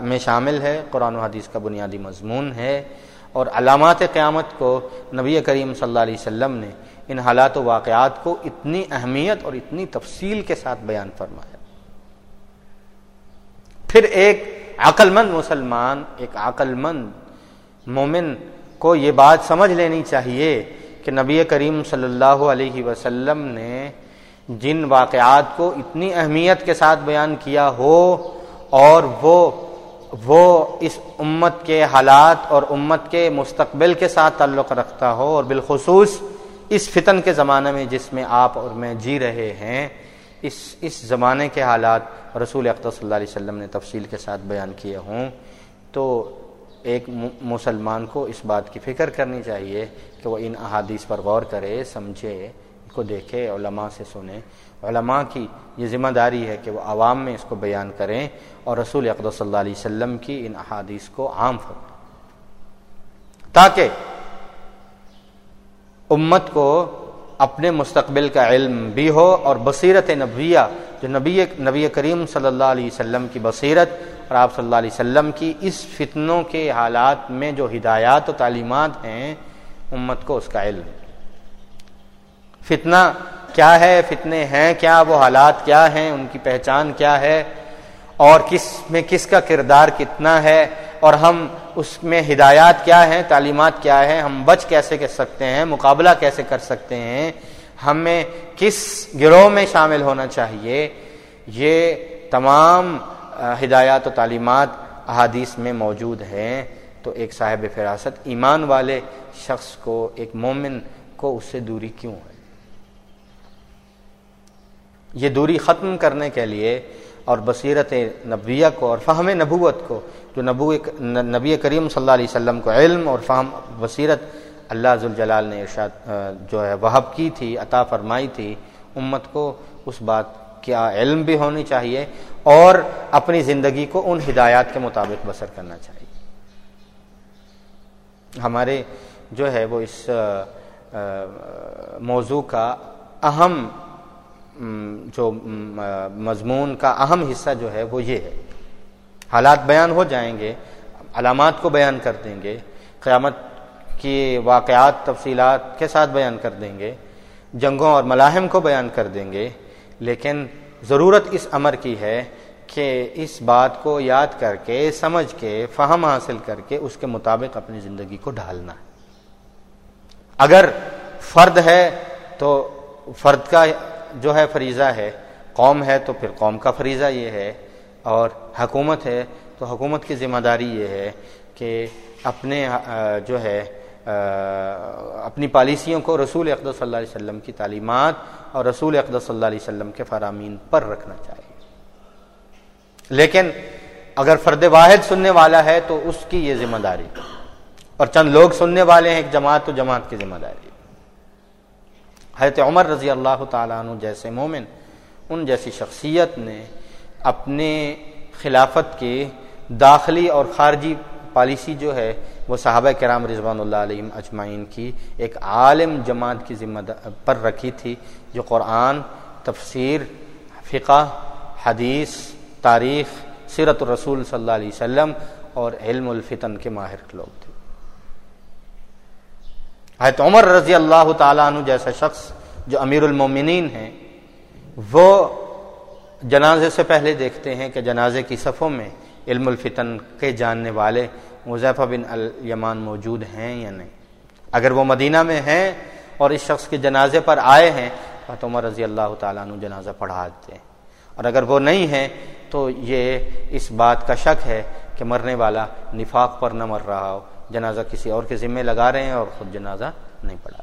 A: میں شامل ہے، قرآن و حدیث کا بنیادی مضمون ہے اور علامات قیامت کو نبی کریم صلی اللہ علیہ وسلم نے ان حالات و واقعات کو اتنی اہمیت اور اتنی تفصیل کے ساتھ بیان فرمایا۔ پھر ایک عقل مند مسلمان، ایک عقل مند مومن کو یہ بات سمجھ لینی چاہیے کہ نبی کریم صلی اللہ علیہ وسلم نے جن واقعات کو اتنی اہمیت کے ساتھ بیان کیا ہو اور وہ وہ اس امت کے حالات اور امت کے مستقبل کے ساتھ تعلق رکھتا ہو اور بالخصوص اس فتن کے زمانے میں جس میں آپ اور میں جی رہے ہیں، اس اس زمانے کے حالات رسول اختر صلی اللہ علیہ وسلم نے تفصیل کے ساتھ بیان کیے ہوں۔ تو ایک مسلمان کو اس بات کی فکر کرنی چاہیے کہ وہ ان احادیث پر غور کرے، سمجھے کو دیکھے، علماء سے سنے۔ علماء کی یہ ذمہ داری ہے کہ وہ عوام میں اس کو بیان کریں اور رسول اقدس صلی اللہ علیہ وسلم کی ان احادیث کو عام فرمائیں۔ تاکہ امت کو اپنے مستقبل کا علم بھی ہو اور بصیرت نبویہ، جو نبی نبی کریم صلی اللہ علیہ وسلم کی بصیرت اور آپ صلی اللہ علیہ وسلم کی اس فتنوں کے حالات میں جو ہدایات و تعلیمات ہیں، امت کو اس کا علم۔ فتنہ کیا ہے؟ فتنے ہیں کیا؟ وہ حالات کیا ہیں؟ ان کی پہچان کیا ہے؟ اور کس میں کس کا کردار کتنا ہے؟ اور ہم اس میں ہدایات کیا ہیں، تعلیمات کیا ہے ہم بچ کیسے کر سکتے ہیں، مقابلہ کیسے کر سکتے ہیں، ہمیں کس گروہ میں شامل ہونا چاہیے، یہ تمام ہدایات و تعلیمات احادیث میں موجود ہیں۔ تو ایک صاحب فراست، ایمان والے شخص کو، ایک مومن کو اس سے دوری کیوں ہے؟ یہ دوری ختم کرنے کے لیے اور بصیرت نبویہ کو اور فہم نبوت کو جو نبو نبی کریم صلی اللہ علیہ وسلم کو علم اور فہم بصیرت اللہ ذوالجلال نے ارشاد جو ہے وہب کی تھی، عطا فرمائی تھی، امت کو اس بات کیا علم بھی ہونی چاہیے اور اپنی زندگی کو ان ہدایات کے مطابق بسر کرنا چاہیے۔ ہمارے جو ہے وہ اس موضوع کا اہم جو مضمون کا اہم حصہ جو ہے وہ یہ ہے۔ حالات بیان ہو جائیں گے، علامات کو بیان کر دیں گے، قیامت کی واقعات، تفصیلات کے ساتھ بیان کر دیں گے، جنگوں اور ملاحم کو بیان کر دیں گے۔ لیکن ضرورت اس امر کی ہے کہ اس بات کو یاد کر کے، سمجھ کے، فہم حاصل کر کے اس کے مطابق اپنی زندگی کو ڈھالنا۔ ہے اگر فرد ہے تو فرد کا جو ہے فریضہ ہے، قوم ہے تو پھر قوم کا فریضہ یہ ہے۔ اور حکومت ہے، تو حکومت کی ذمہ داری یہ ہے کہ اپنے جو ہے اپنی پالیسیوں کو رسول اقدس صلی اللہ علیہ وسلم کی تعلیمات اور رسول اقدس صلی اللہ علیہ وسلم کے فرامین پر رکھنا چاہیے۔ لیکن اگر فرد واحد سننے والا ہے تو اس کی یہ ذمہ داری اور چند لوگ سننے والے ہیں، ایک جماعت تو جماعت کی ذمہ داری حضرت عمر رضی اللہ تعالیٰ عنہ جیسے مومن، ان جیسی شخصیت نے اپنے خلافت کے داخلی اور خارجی پالیسی جو ہے، وہ صحابہ کرام رضوان اللہ علیہ اجمعین کی ایک عالم جماعت کی ذمہ پر رکھی تھی، جو قرآن، تفسیر، فقہ، حدیث، تاریخ، سیرت الرسول صلی اللہ علیہ وسلم اور علم الفتن کے ماہر لوگ تھے۔ حضرت عمر رضی اللہ تعالیٰ عنہ جیسا شخص جو امیر المومنین ہیں، وہ جنازے سے پہلے دیکھتے ہیں کہ جنازے کی صفوں میں علم الفتن کے جاننے والے مضیفہ بن الیمان موجود ہیں یا نہیں؟ اگر وہ مدینہ میں ہیں اور اس شخص کے جنازے پر آئے ہیں تو عمر رضی اللہ تعالیٰ عنہ جنازہ پڑھا دیتے ہیں۔ اور اگر وہ نہیں ہیں، تو یہ اس بات کا شک ہے کہ مرنے والا نفاق پر نہ مر رہا ہو، جنازہ کسی اور کے ذمے لگا رہے ہیں اور خود جنازہ نہیں پڑھا۔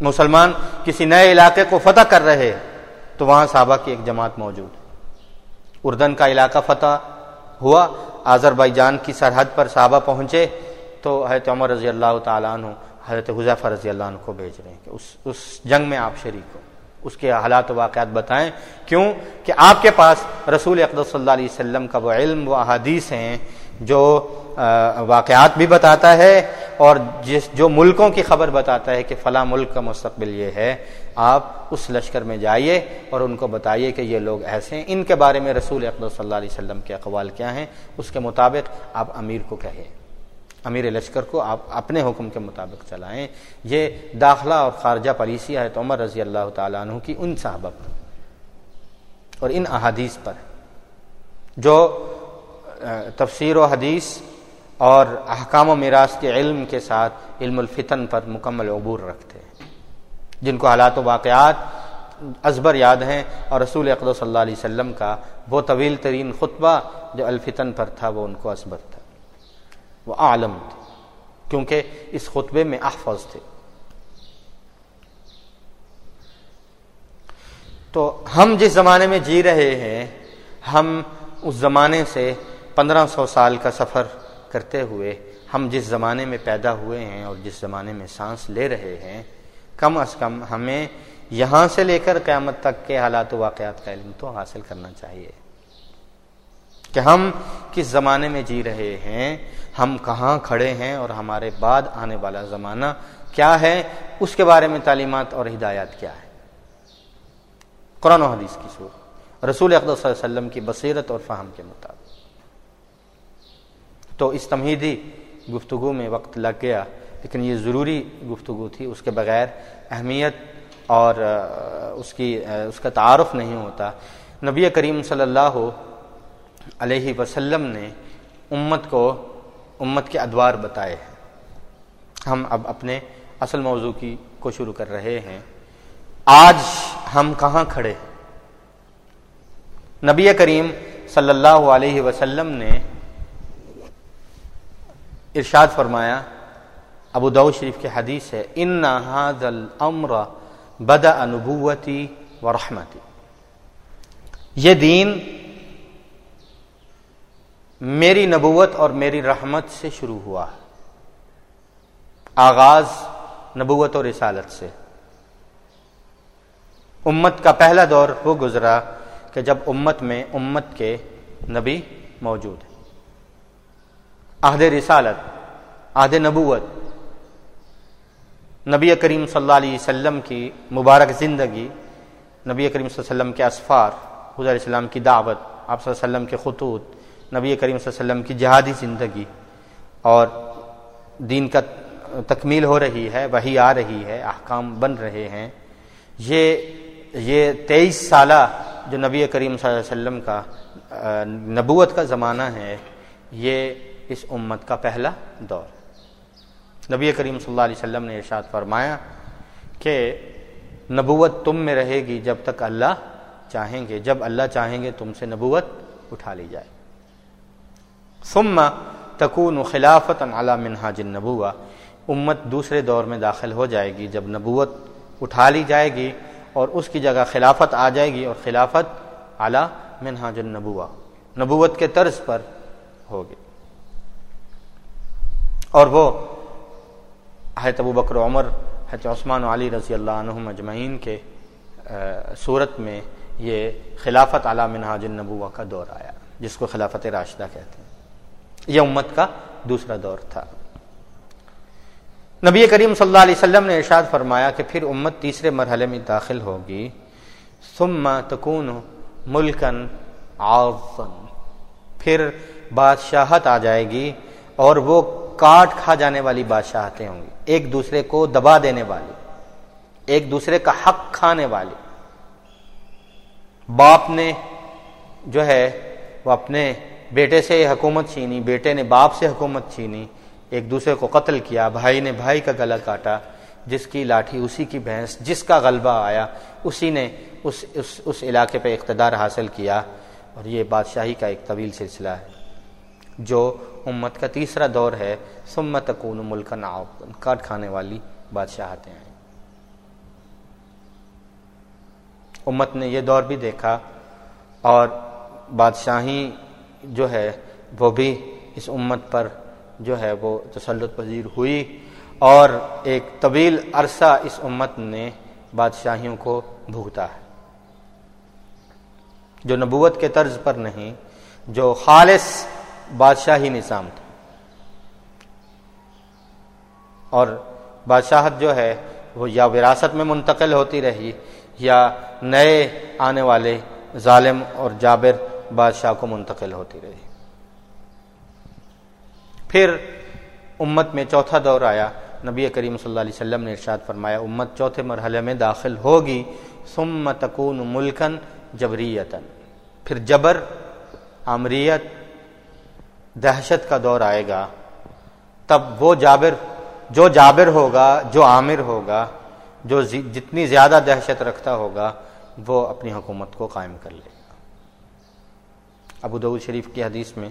A: مسلمان کسی نئے علاقے کو فتح کر رہے تو وہاں صحابہ کی ایک جماعت موجود اردن کا علاقہ فتح ہوا آذر بائی جان کی سرحد پر صحابہ پہنچے تو حضرت عمر رضی اللہ تعالیٰ عنہ، حضرت حضیفہ رضی اللہ عنہ کو بھیج رہے ہیں کہ اس اس جنگ میں آپ شریک ہو اس کے حالات و واقعات بتائیں۔ کیوں؟ کہ آپ کے پاس رسول اقدس صلی اللہ علیہ وسلم کا وہ علم و احادیث ہیں جو واقعات بھی بتاتا ہے اور جس، جو ملکوں کی خبر بتاتا ہے کہ فلاں ملک کا مستقبل یہ ہے۔ آپ اس لشکر میں جائیے اور ان کو بتائیے کہ یہ لوگ ایسے ہیں۔ ان کے بارے میں رسول اقدس صلی اللہ علیہ وسلم کے اقوال کیا ہیں؟ اس کے مطابق آپ امیر کو کہیں امیر لشکر کو آپ اپنے حکم کے مطابق چلائیں۔ یہ داخلہ اور خارجہ پالیسی ہے تو عمر رضی اللہ تعالیٰ عنہ کی ان صحابہ پر۔ اور ان احادیث پر۔ جو تفسیر و حدیث اور احکام و میراث کے علم کے ساتھ علم الفتن پر مکمل عبور رکھتے۔ ہیں جن کو حالات و واقعات ازبر یاد ہیں اور رسول اقدو صلی اللہ علیہ وسلم کا وہ طویل ترین خطبہ جو الفتن پر تھا وہ ان کو ازبر تھا۔ وہ عالم تھے، کیونکہ اس خطبے میں احفظ تھے۔ تو ہم جس زمانے میں جی رہے ہیں، ہم اس زمانے سے پندرہ سو سال کا سفر کرتے ہوئے ہم جس زمانے میں پیدا ہوئے ہیں اور جس زمانے میں سانس لے رہے ہیں کم از کم ہمیں یہاں سے لے کر قیامت تک کے حالات و واقعات کا علم تو حاصل کرنا چاہیے۔ کہ ہم کس زمانے میں جی رہے ہیں، ہم کہاں کھڑے ہیں اور ہمارے بعد آنے والا زمانہ کیا ہے، اس کے بارے میں تعلیمات اور ہدایات کیا ہے قرآن و حدیث کی صورت رسول اقدام صلی اللہ علیہ وسلم کی بصیرت اور فہم کے مطابق۔ تو اس تمہیدی گفتگو میں وقت لگ گیا۔ لیکن یہ ضروری گفتگو تھی، اس کے بغیر اہمیت اور اس کی اس کا تعارف نہیں ہوتا۔ نبی کریم صلی اللہ علیہ وسلم نے امت کو، امت کے ادوار بتائے ہیں۔ ہم اب اپنے اصل موضوع کی، کو شروع کر رہے ہیں۔ آج ہم کہاں کھڑے نبی کریم صلی اللہ علیہ وسلم نے ارشاد فرمایا ابو دو شریف کے حدیث ہے، ان الامر بدا نبوتی و رحمتی یہ دین میری نبوت اور میری رحمت سے شروع ہوا۔ آغاز نبوت اور رسالت سے۔ امت کا پہلا دور وہ گزرا کہ جب امت میں امت کے نبی موجود ہیں۔ عہد رسالت، عہد نبوت نبی کریم صلی اللہ علیہ وسلم کی مبارک زندگی، نبی کریم صلی اللہ علیہ وسلم کے اسفار حضر علیہ السلام کی دعوت، آپ صلی اللہ علیہ وسلم کے خطوط، نبی کریم صلی اللہ علیہ وسلم کی جہادی زندگی اور دین کا تکمیل ہو رہی ہے وہی آ رہی ہے، احکام بن رہے ہیں۔ یہ یہ تیئیس سالہ جو نبی کریم صلی اللہ علیہ وسلم کا نبوت کا زمانہ ہے، یہ اس امت کا پہلا دور۔ نبی کریم صلی اللہ علیہ وسلم نے ارشاد فرمایا کہ نبوت تم میں رہے گی جب تک اللہ چاہیں گے، جب اللہ چاہیں گے تم سے نبوت اٹھا لی جائے۔ ثم تکون خلافت علی منہاج النبوہ، امت دوسرے دور میں داخل ہو جائے گی جب نبوت اٹھا لی جائے گی اور اس کی جگہ خلافت آ جائے گی اور خلافت اعلیٰ منہاج النبوہ، نبوت کے طرز پر ہوگی۔ اور وہ حت ابو بکر عمر حت عثمان علی رضی اللہ عنہ مجمعین کے صورت میں یہ خلافت علی منہاج النبوہ کا دور آیا، جس کو خلافت راشدہ کہتے ہیں۔ یہ امت کا دوسرا دور تھا۔ نبی کریم صلی اللہ علیہ وسلم نے ارشاد فرمایا کہ پھر امت تیسرے مرحلے میں داخل ہوگی۔ ثم تکون ملکن عظن پھر بادشاہت آ جائے گی اور وہ کاٹ کھا جانے والی بادشاہتیں ہوں گی۔ ایک دوسرے کو دبا دینے والی ایک دوسرے کا حق کھانے والی۔ باپ نے جو ہے وہ اپنے بیٹے سے حکومت چھینی بیٹے نے باپ سے حکومت چھینی ایک دوسرے کو قتل کیا بھائی نے بھائی کا گلا کاٹا جس کی لاٹھی اسی کی بھینس جس کا غلبہ آیا اسی نے اس اس, اس علاقے پہ اقتدار حاصل کیا۔ اور یہ بادشاہی کا ایک طویل سلسلہ ہے جو امت کا تیسرا دور ہے سمت کون ملک کاٹ کھانے والی بادشاہتیں ہیں امت نے یہ دور بھی دیکھا اور بادشاہی جو ہے، وہ بھی اس امت پر جو ہے، وہ تسلط پذیر ہوئی اور ایک طویل عرصہ اس امت نے بادشاہیوں کو بھگتا ہے۔ جو نبوت کے طرز پر نہیں، جو خالص بادشاہی نظام تھا۔ اور بادشاہت جو ہے وہ یا وراثت میں منتقل ہوتی رہی یا نئے آنے والے ظالم اور جابر بادشاہ کو منتقل ہوتی رہی۔ پھر امت میں چوتھا دور آیا۔ نبی کریم صلی اللہ علیہ وسلم نے ارشاد فرمایا، امت چوتھے مرحلے میں داخل ہوگی۔ ثم تکون ملکن جبریتن پھر جبر امریت دہشت کا دور آئے گا، تب وہ جابر، جو جابر ہوگا، جو عامر ہوگا، جو جتنی زیادہ دہشت رکھتا ہوگا، وہ اپنی حکومت کو قائم کر لے گا۔ ابو دعود شریف کی حدیث میں،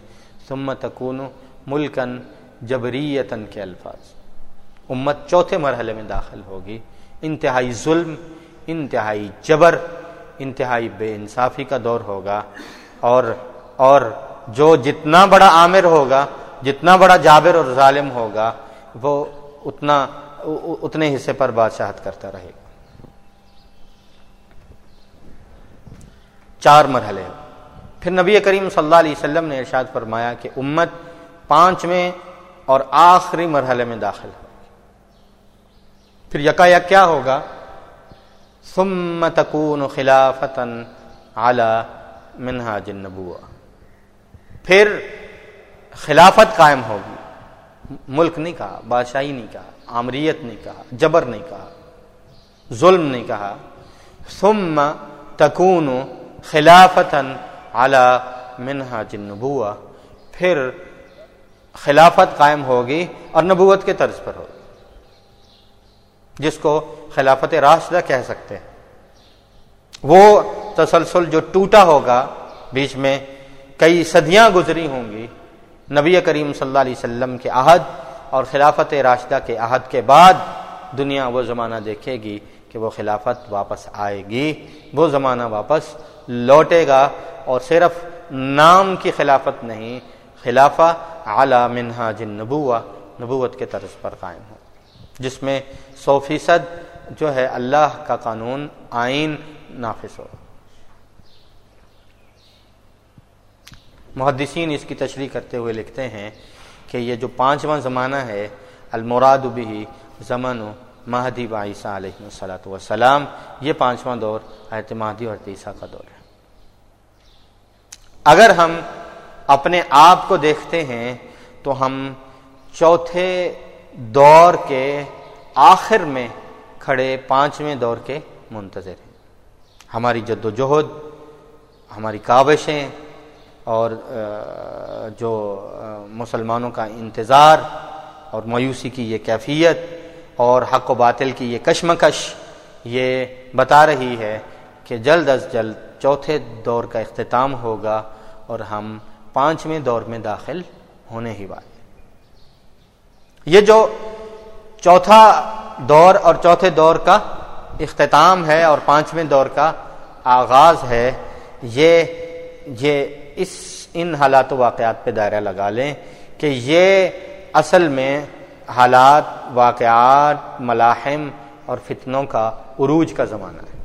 A: ثم تکون ملکن جبریتن کے الفاظ۔ امت چوتھے مرحلے میں داخل ہوگی۔ انتہائی ظلم، انتہائی جبر، انتہائی بے انصافی کا دور ہوگا اور اور جو جتنا بڑا عامر ہوگا، جتنا بڑا جابر اور ظالم ہوگا، وہ اتنا، اتنے حصے پر بادشاہت کرتا رہے گا۔ چار مرحلے۔ پھر نبی کریم صلی اللہ علیہ وسلم نے ارشاد فرمایا کہ امت پانچویں اور آخری مرحلے میں داخل ہو پھر یکا یک کیا ہوگا؟ ثم تکون خلافتا علی منہاج النبوہ۔ پھر خلافت قائم ہوگی۔ ملک نہیں کہا، بادشاہی نہیں کہا، آمریت نہیں کہا، جبر نہیں کہا، ظلم نہیں کہا۔ ثم تکون خلافتا علی منہاج النبوہ۔ پھر خلافت قائم ہوگی اور نبوت کے طرز پر ہوگی۔ جس کو خلافت راشدہ کہہ سکتے ہیں۔ وہ تسلسل جو ٹوٹا ہوگا بیچ میں کئی صدیاں گزری ہوں گی نبی کریم صلی اللہ علیہ وسلم کے عہد اور خلافت راشدہ کے عہد کے بعد دنیا وہ زمانہ دیکھے گی کہ وہ خلافت واپس آئے گی، وہ زمانہ واپس لوٹے گا اور صرف نام کی خلافت نہیں، خلافہ اعلی منہا جن نبوا نبوت کے طرز پر قائم ہو جس میں سو فیصد جو ہے اللہ کا قانون آئین نافذ ہو۔ محدثین اس کی تشریح کرتے ہوئے لکھتے ہیں کہ یہ جو پانچواں زمانہ ہے، المراد بھی زمن و مہدی عیسیٰ علیہ السلاۃ والسلام، یہ پانچواں دور حیرت مہدی اور عیسیٰ کا دور ہے۔ اگر ہم اپنے آپ کو دیکھتے ہیں تو ہم چوتھے دور کے آخر میں کھڑے پانچویں دور کے منتظر ہیں۔ ہماری جد و جہد ہماری کاوشیں اور جو مسلمانوں کا انتظار اور میوسی کی یہ کیفیت اور حق و باطل کی یہ کشمکش یہ بتا رہی ہے کہ جلد از جلد چوتھے دور کا اختتام ہوگا اور ہم پانچویں دور میں داخل ہونے ہی والے یہ جو چوتھا دور اور چوتھے دور کا اختتام ہے اور پانچویں دور کا آغاز ہے، یہ یہ اس ان حالات و واقعات پہ دائرہ لگا لیں کہ یہ اصل میں حالات، واقعات، ملاحم اور فتنوں کا عروج کا زمانہ ہے۔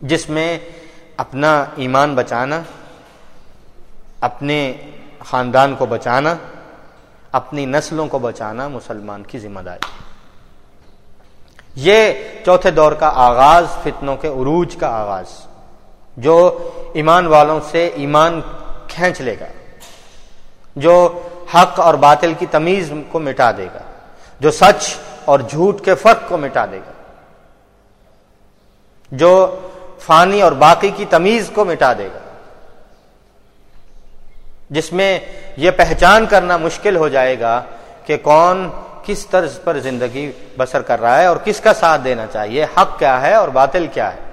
A: جس میں اپنا ایمان بچانا، اپنے خاندان کو بچانا، اپنی نسلوں کو بچانا مسلمان کی ذمہ داری یہ چوتھے دور کا آغاز، فتنوں کے عروج کا آغاز۔ جو ایمان والوں سے ایمان کھینچ لے گا، جو حق اور باطل کی تمیز کو مٹا دے گا، جو سچ اور جھوٹ کے فرق کو مٹا دے گا، جو فانی اور باقی کی تمیز کو مٹا دے گا۔ جس میں یہ پہچان کرنا مشکل ہو جائے گا کہ کون کس طرز پر زندگی بسر کر رہا ہے اور کس کا ساتھ دینا چاہیے، حق کیا ہے اور باطل کیا ہے۔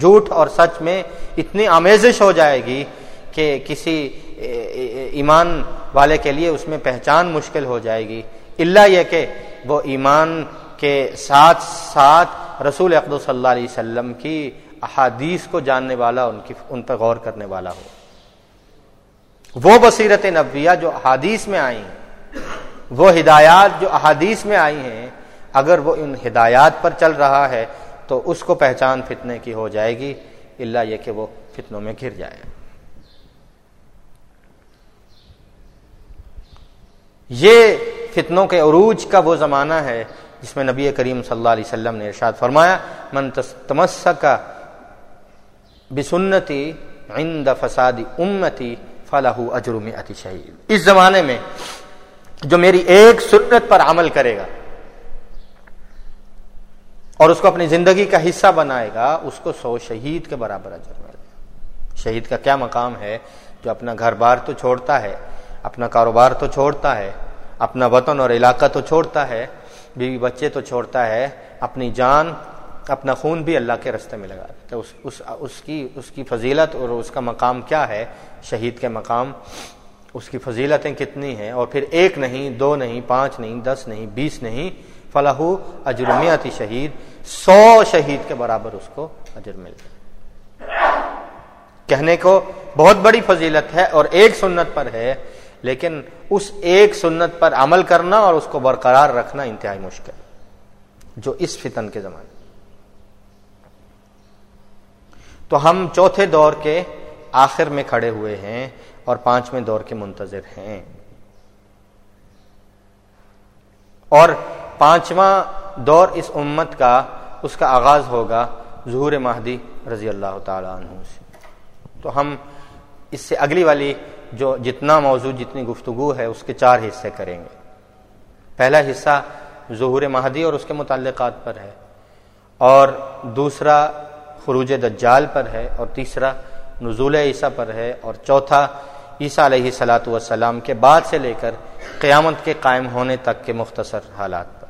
A: جھوٹ اور سچ میں اتنی آمیزش ہو جائے گی کہ کسی ایمان والے کے لیے اس میں پہچان مشکل ہو جائے گی۔ اللہ یہ کہ وہ ایمان کے ساتھ ساتھ رسول اقدو صلی اللہ علیہ وسلم کی احادیث کو جاننے والا، ان کی، ان پر غور کرنے والا ہو۔ وہ بصیرت نبویہ جو احادیث میں آئی وہ ہدایات جو احادیث میں آئی ہیں، اگر وہ ان ہدایات پر چل رہا ہے تو اس کو پہچان فتنے کی ہو جائے گی اللہ یہ کہ وہ فتنوں میں گر جائے۔ یہ فتنوں کے عروج کا وہ زمانہ ہے جس میں نبی کریم صلی اللہ علیہ وسلم نے ارشاد فرمایا، من تمسکا بسنتی عند فسادی امتی فلاح اجرم اتی شہید اس زمانے میں جو میری ایک سنت پر عمل کرے گا اور اس کو اپنی زندگی کا حصہ بنائے گا اس کو سو شہید کے برابر اجر ملے گا۔ شہید کا کیا مقام ہے؟ جو اپنا گھر بار تو چھوڑتا ہے اپنا کاروبار تو چھوڑتا ہے اپنا وطن اور علاقہ تو چھوڑتا ہے بیوی بچے تو چھوڑتا ہے اپنی جان اپنا خون بھی اللہ کے رستے میں لگا دیتا اس اس, اس کی اس کی فضیلت اور اس کا مقام کیا ہے؟ شہید کے مقام۔ اس کی فضیلتیں کتنی ہیں؟ اور پھر ایک نہیں دو نہیں پانچ نہیں دس نہیں بیس نہیں فلاح اجرمیاتی شہید۔ سو شہید کے برابر اس کو اجر مل کہنے کو بہت بڑی فضیلت ہے اور ایک سنت پر ہے، لیکن اس ایک سنت پر عمل کرنا اور اس کو برقرار رکھنا انتہائی مشکل، جو اس فتن کے زمانے۔ تو ہم چوتھے دور کے آخر میں کھڑے ہوئے ہیں اور پانچویں دور کے منتظر ہیں۔ اور پانچواں دور اس امت کا اس کا آغاز ہوگا ظہور مہدی رضی اللہ تعالی عنہ سے۔ تو ہم اس سے اگلی والی جو جتنا موضوع، جتنی گفتگو ہے، اس کے چار حصے کریں گے۔ پہلا حصہ ظہور مہدی اور اس کے متعلقات پر ہے۔ اور دوسرا خروج دجال پر ہے۔ اور تیسرا نزول عیسیٰ پر ہے۔ اور چوتھا عیسیٰ علیہ سلاۃ والسلام کے بعد سے لے کر قیامت کے قائم ہونے تک کے مختصر حالات۔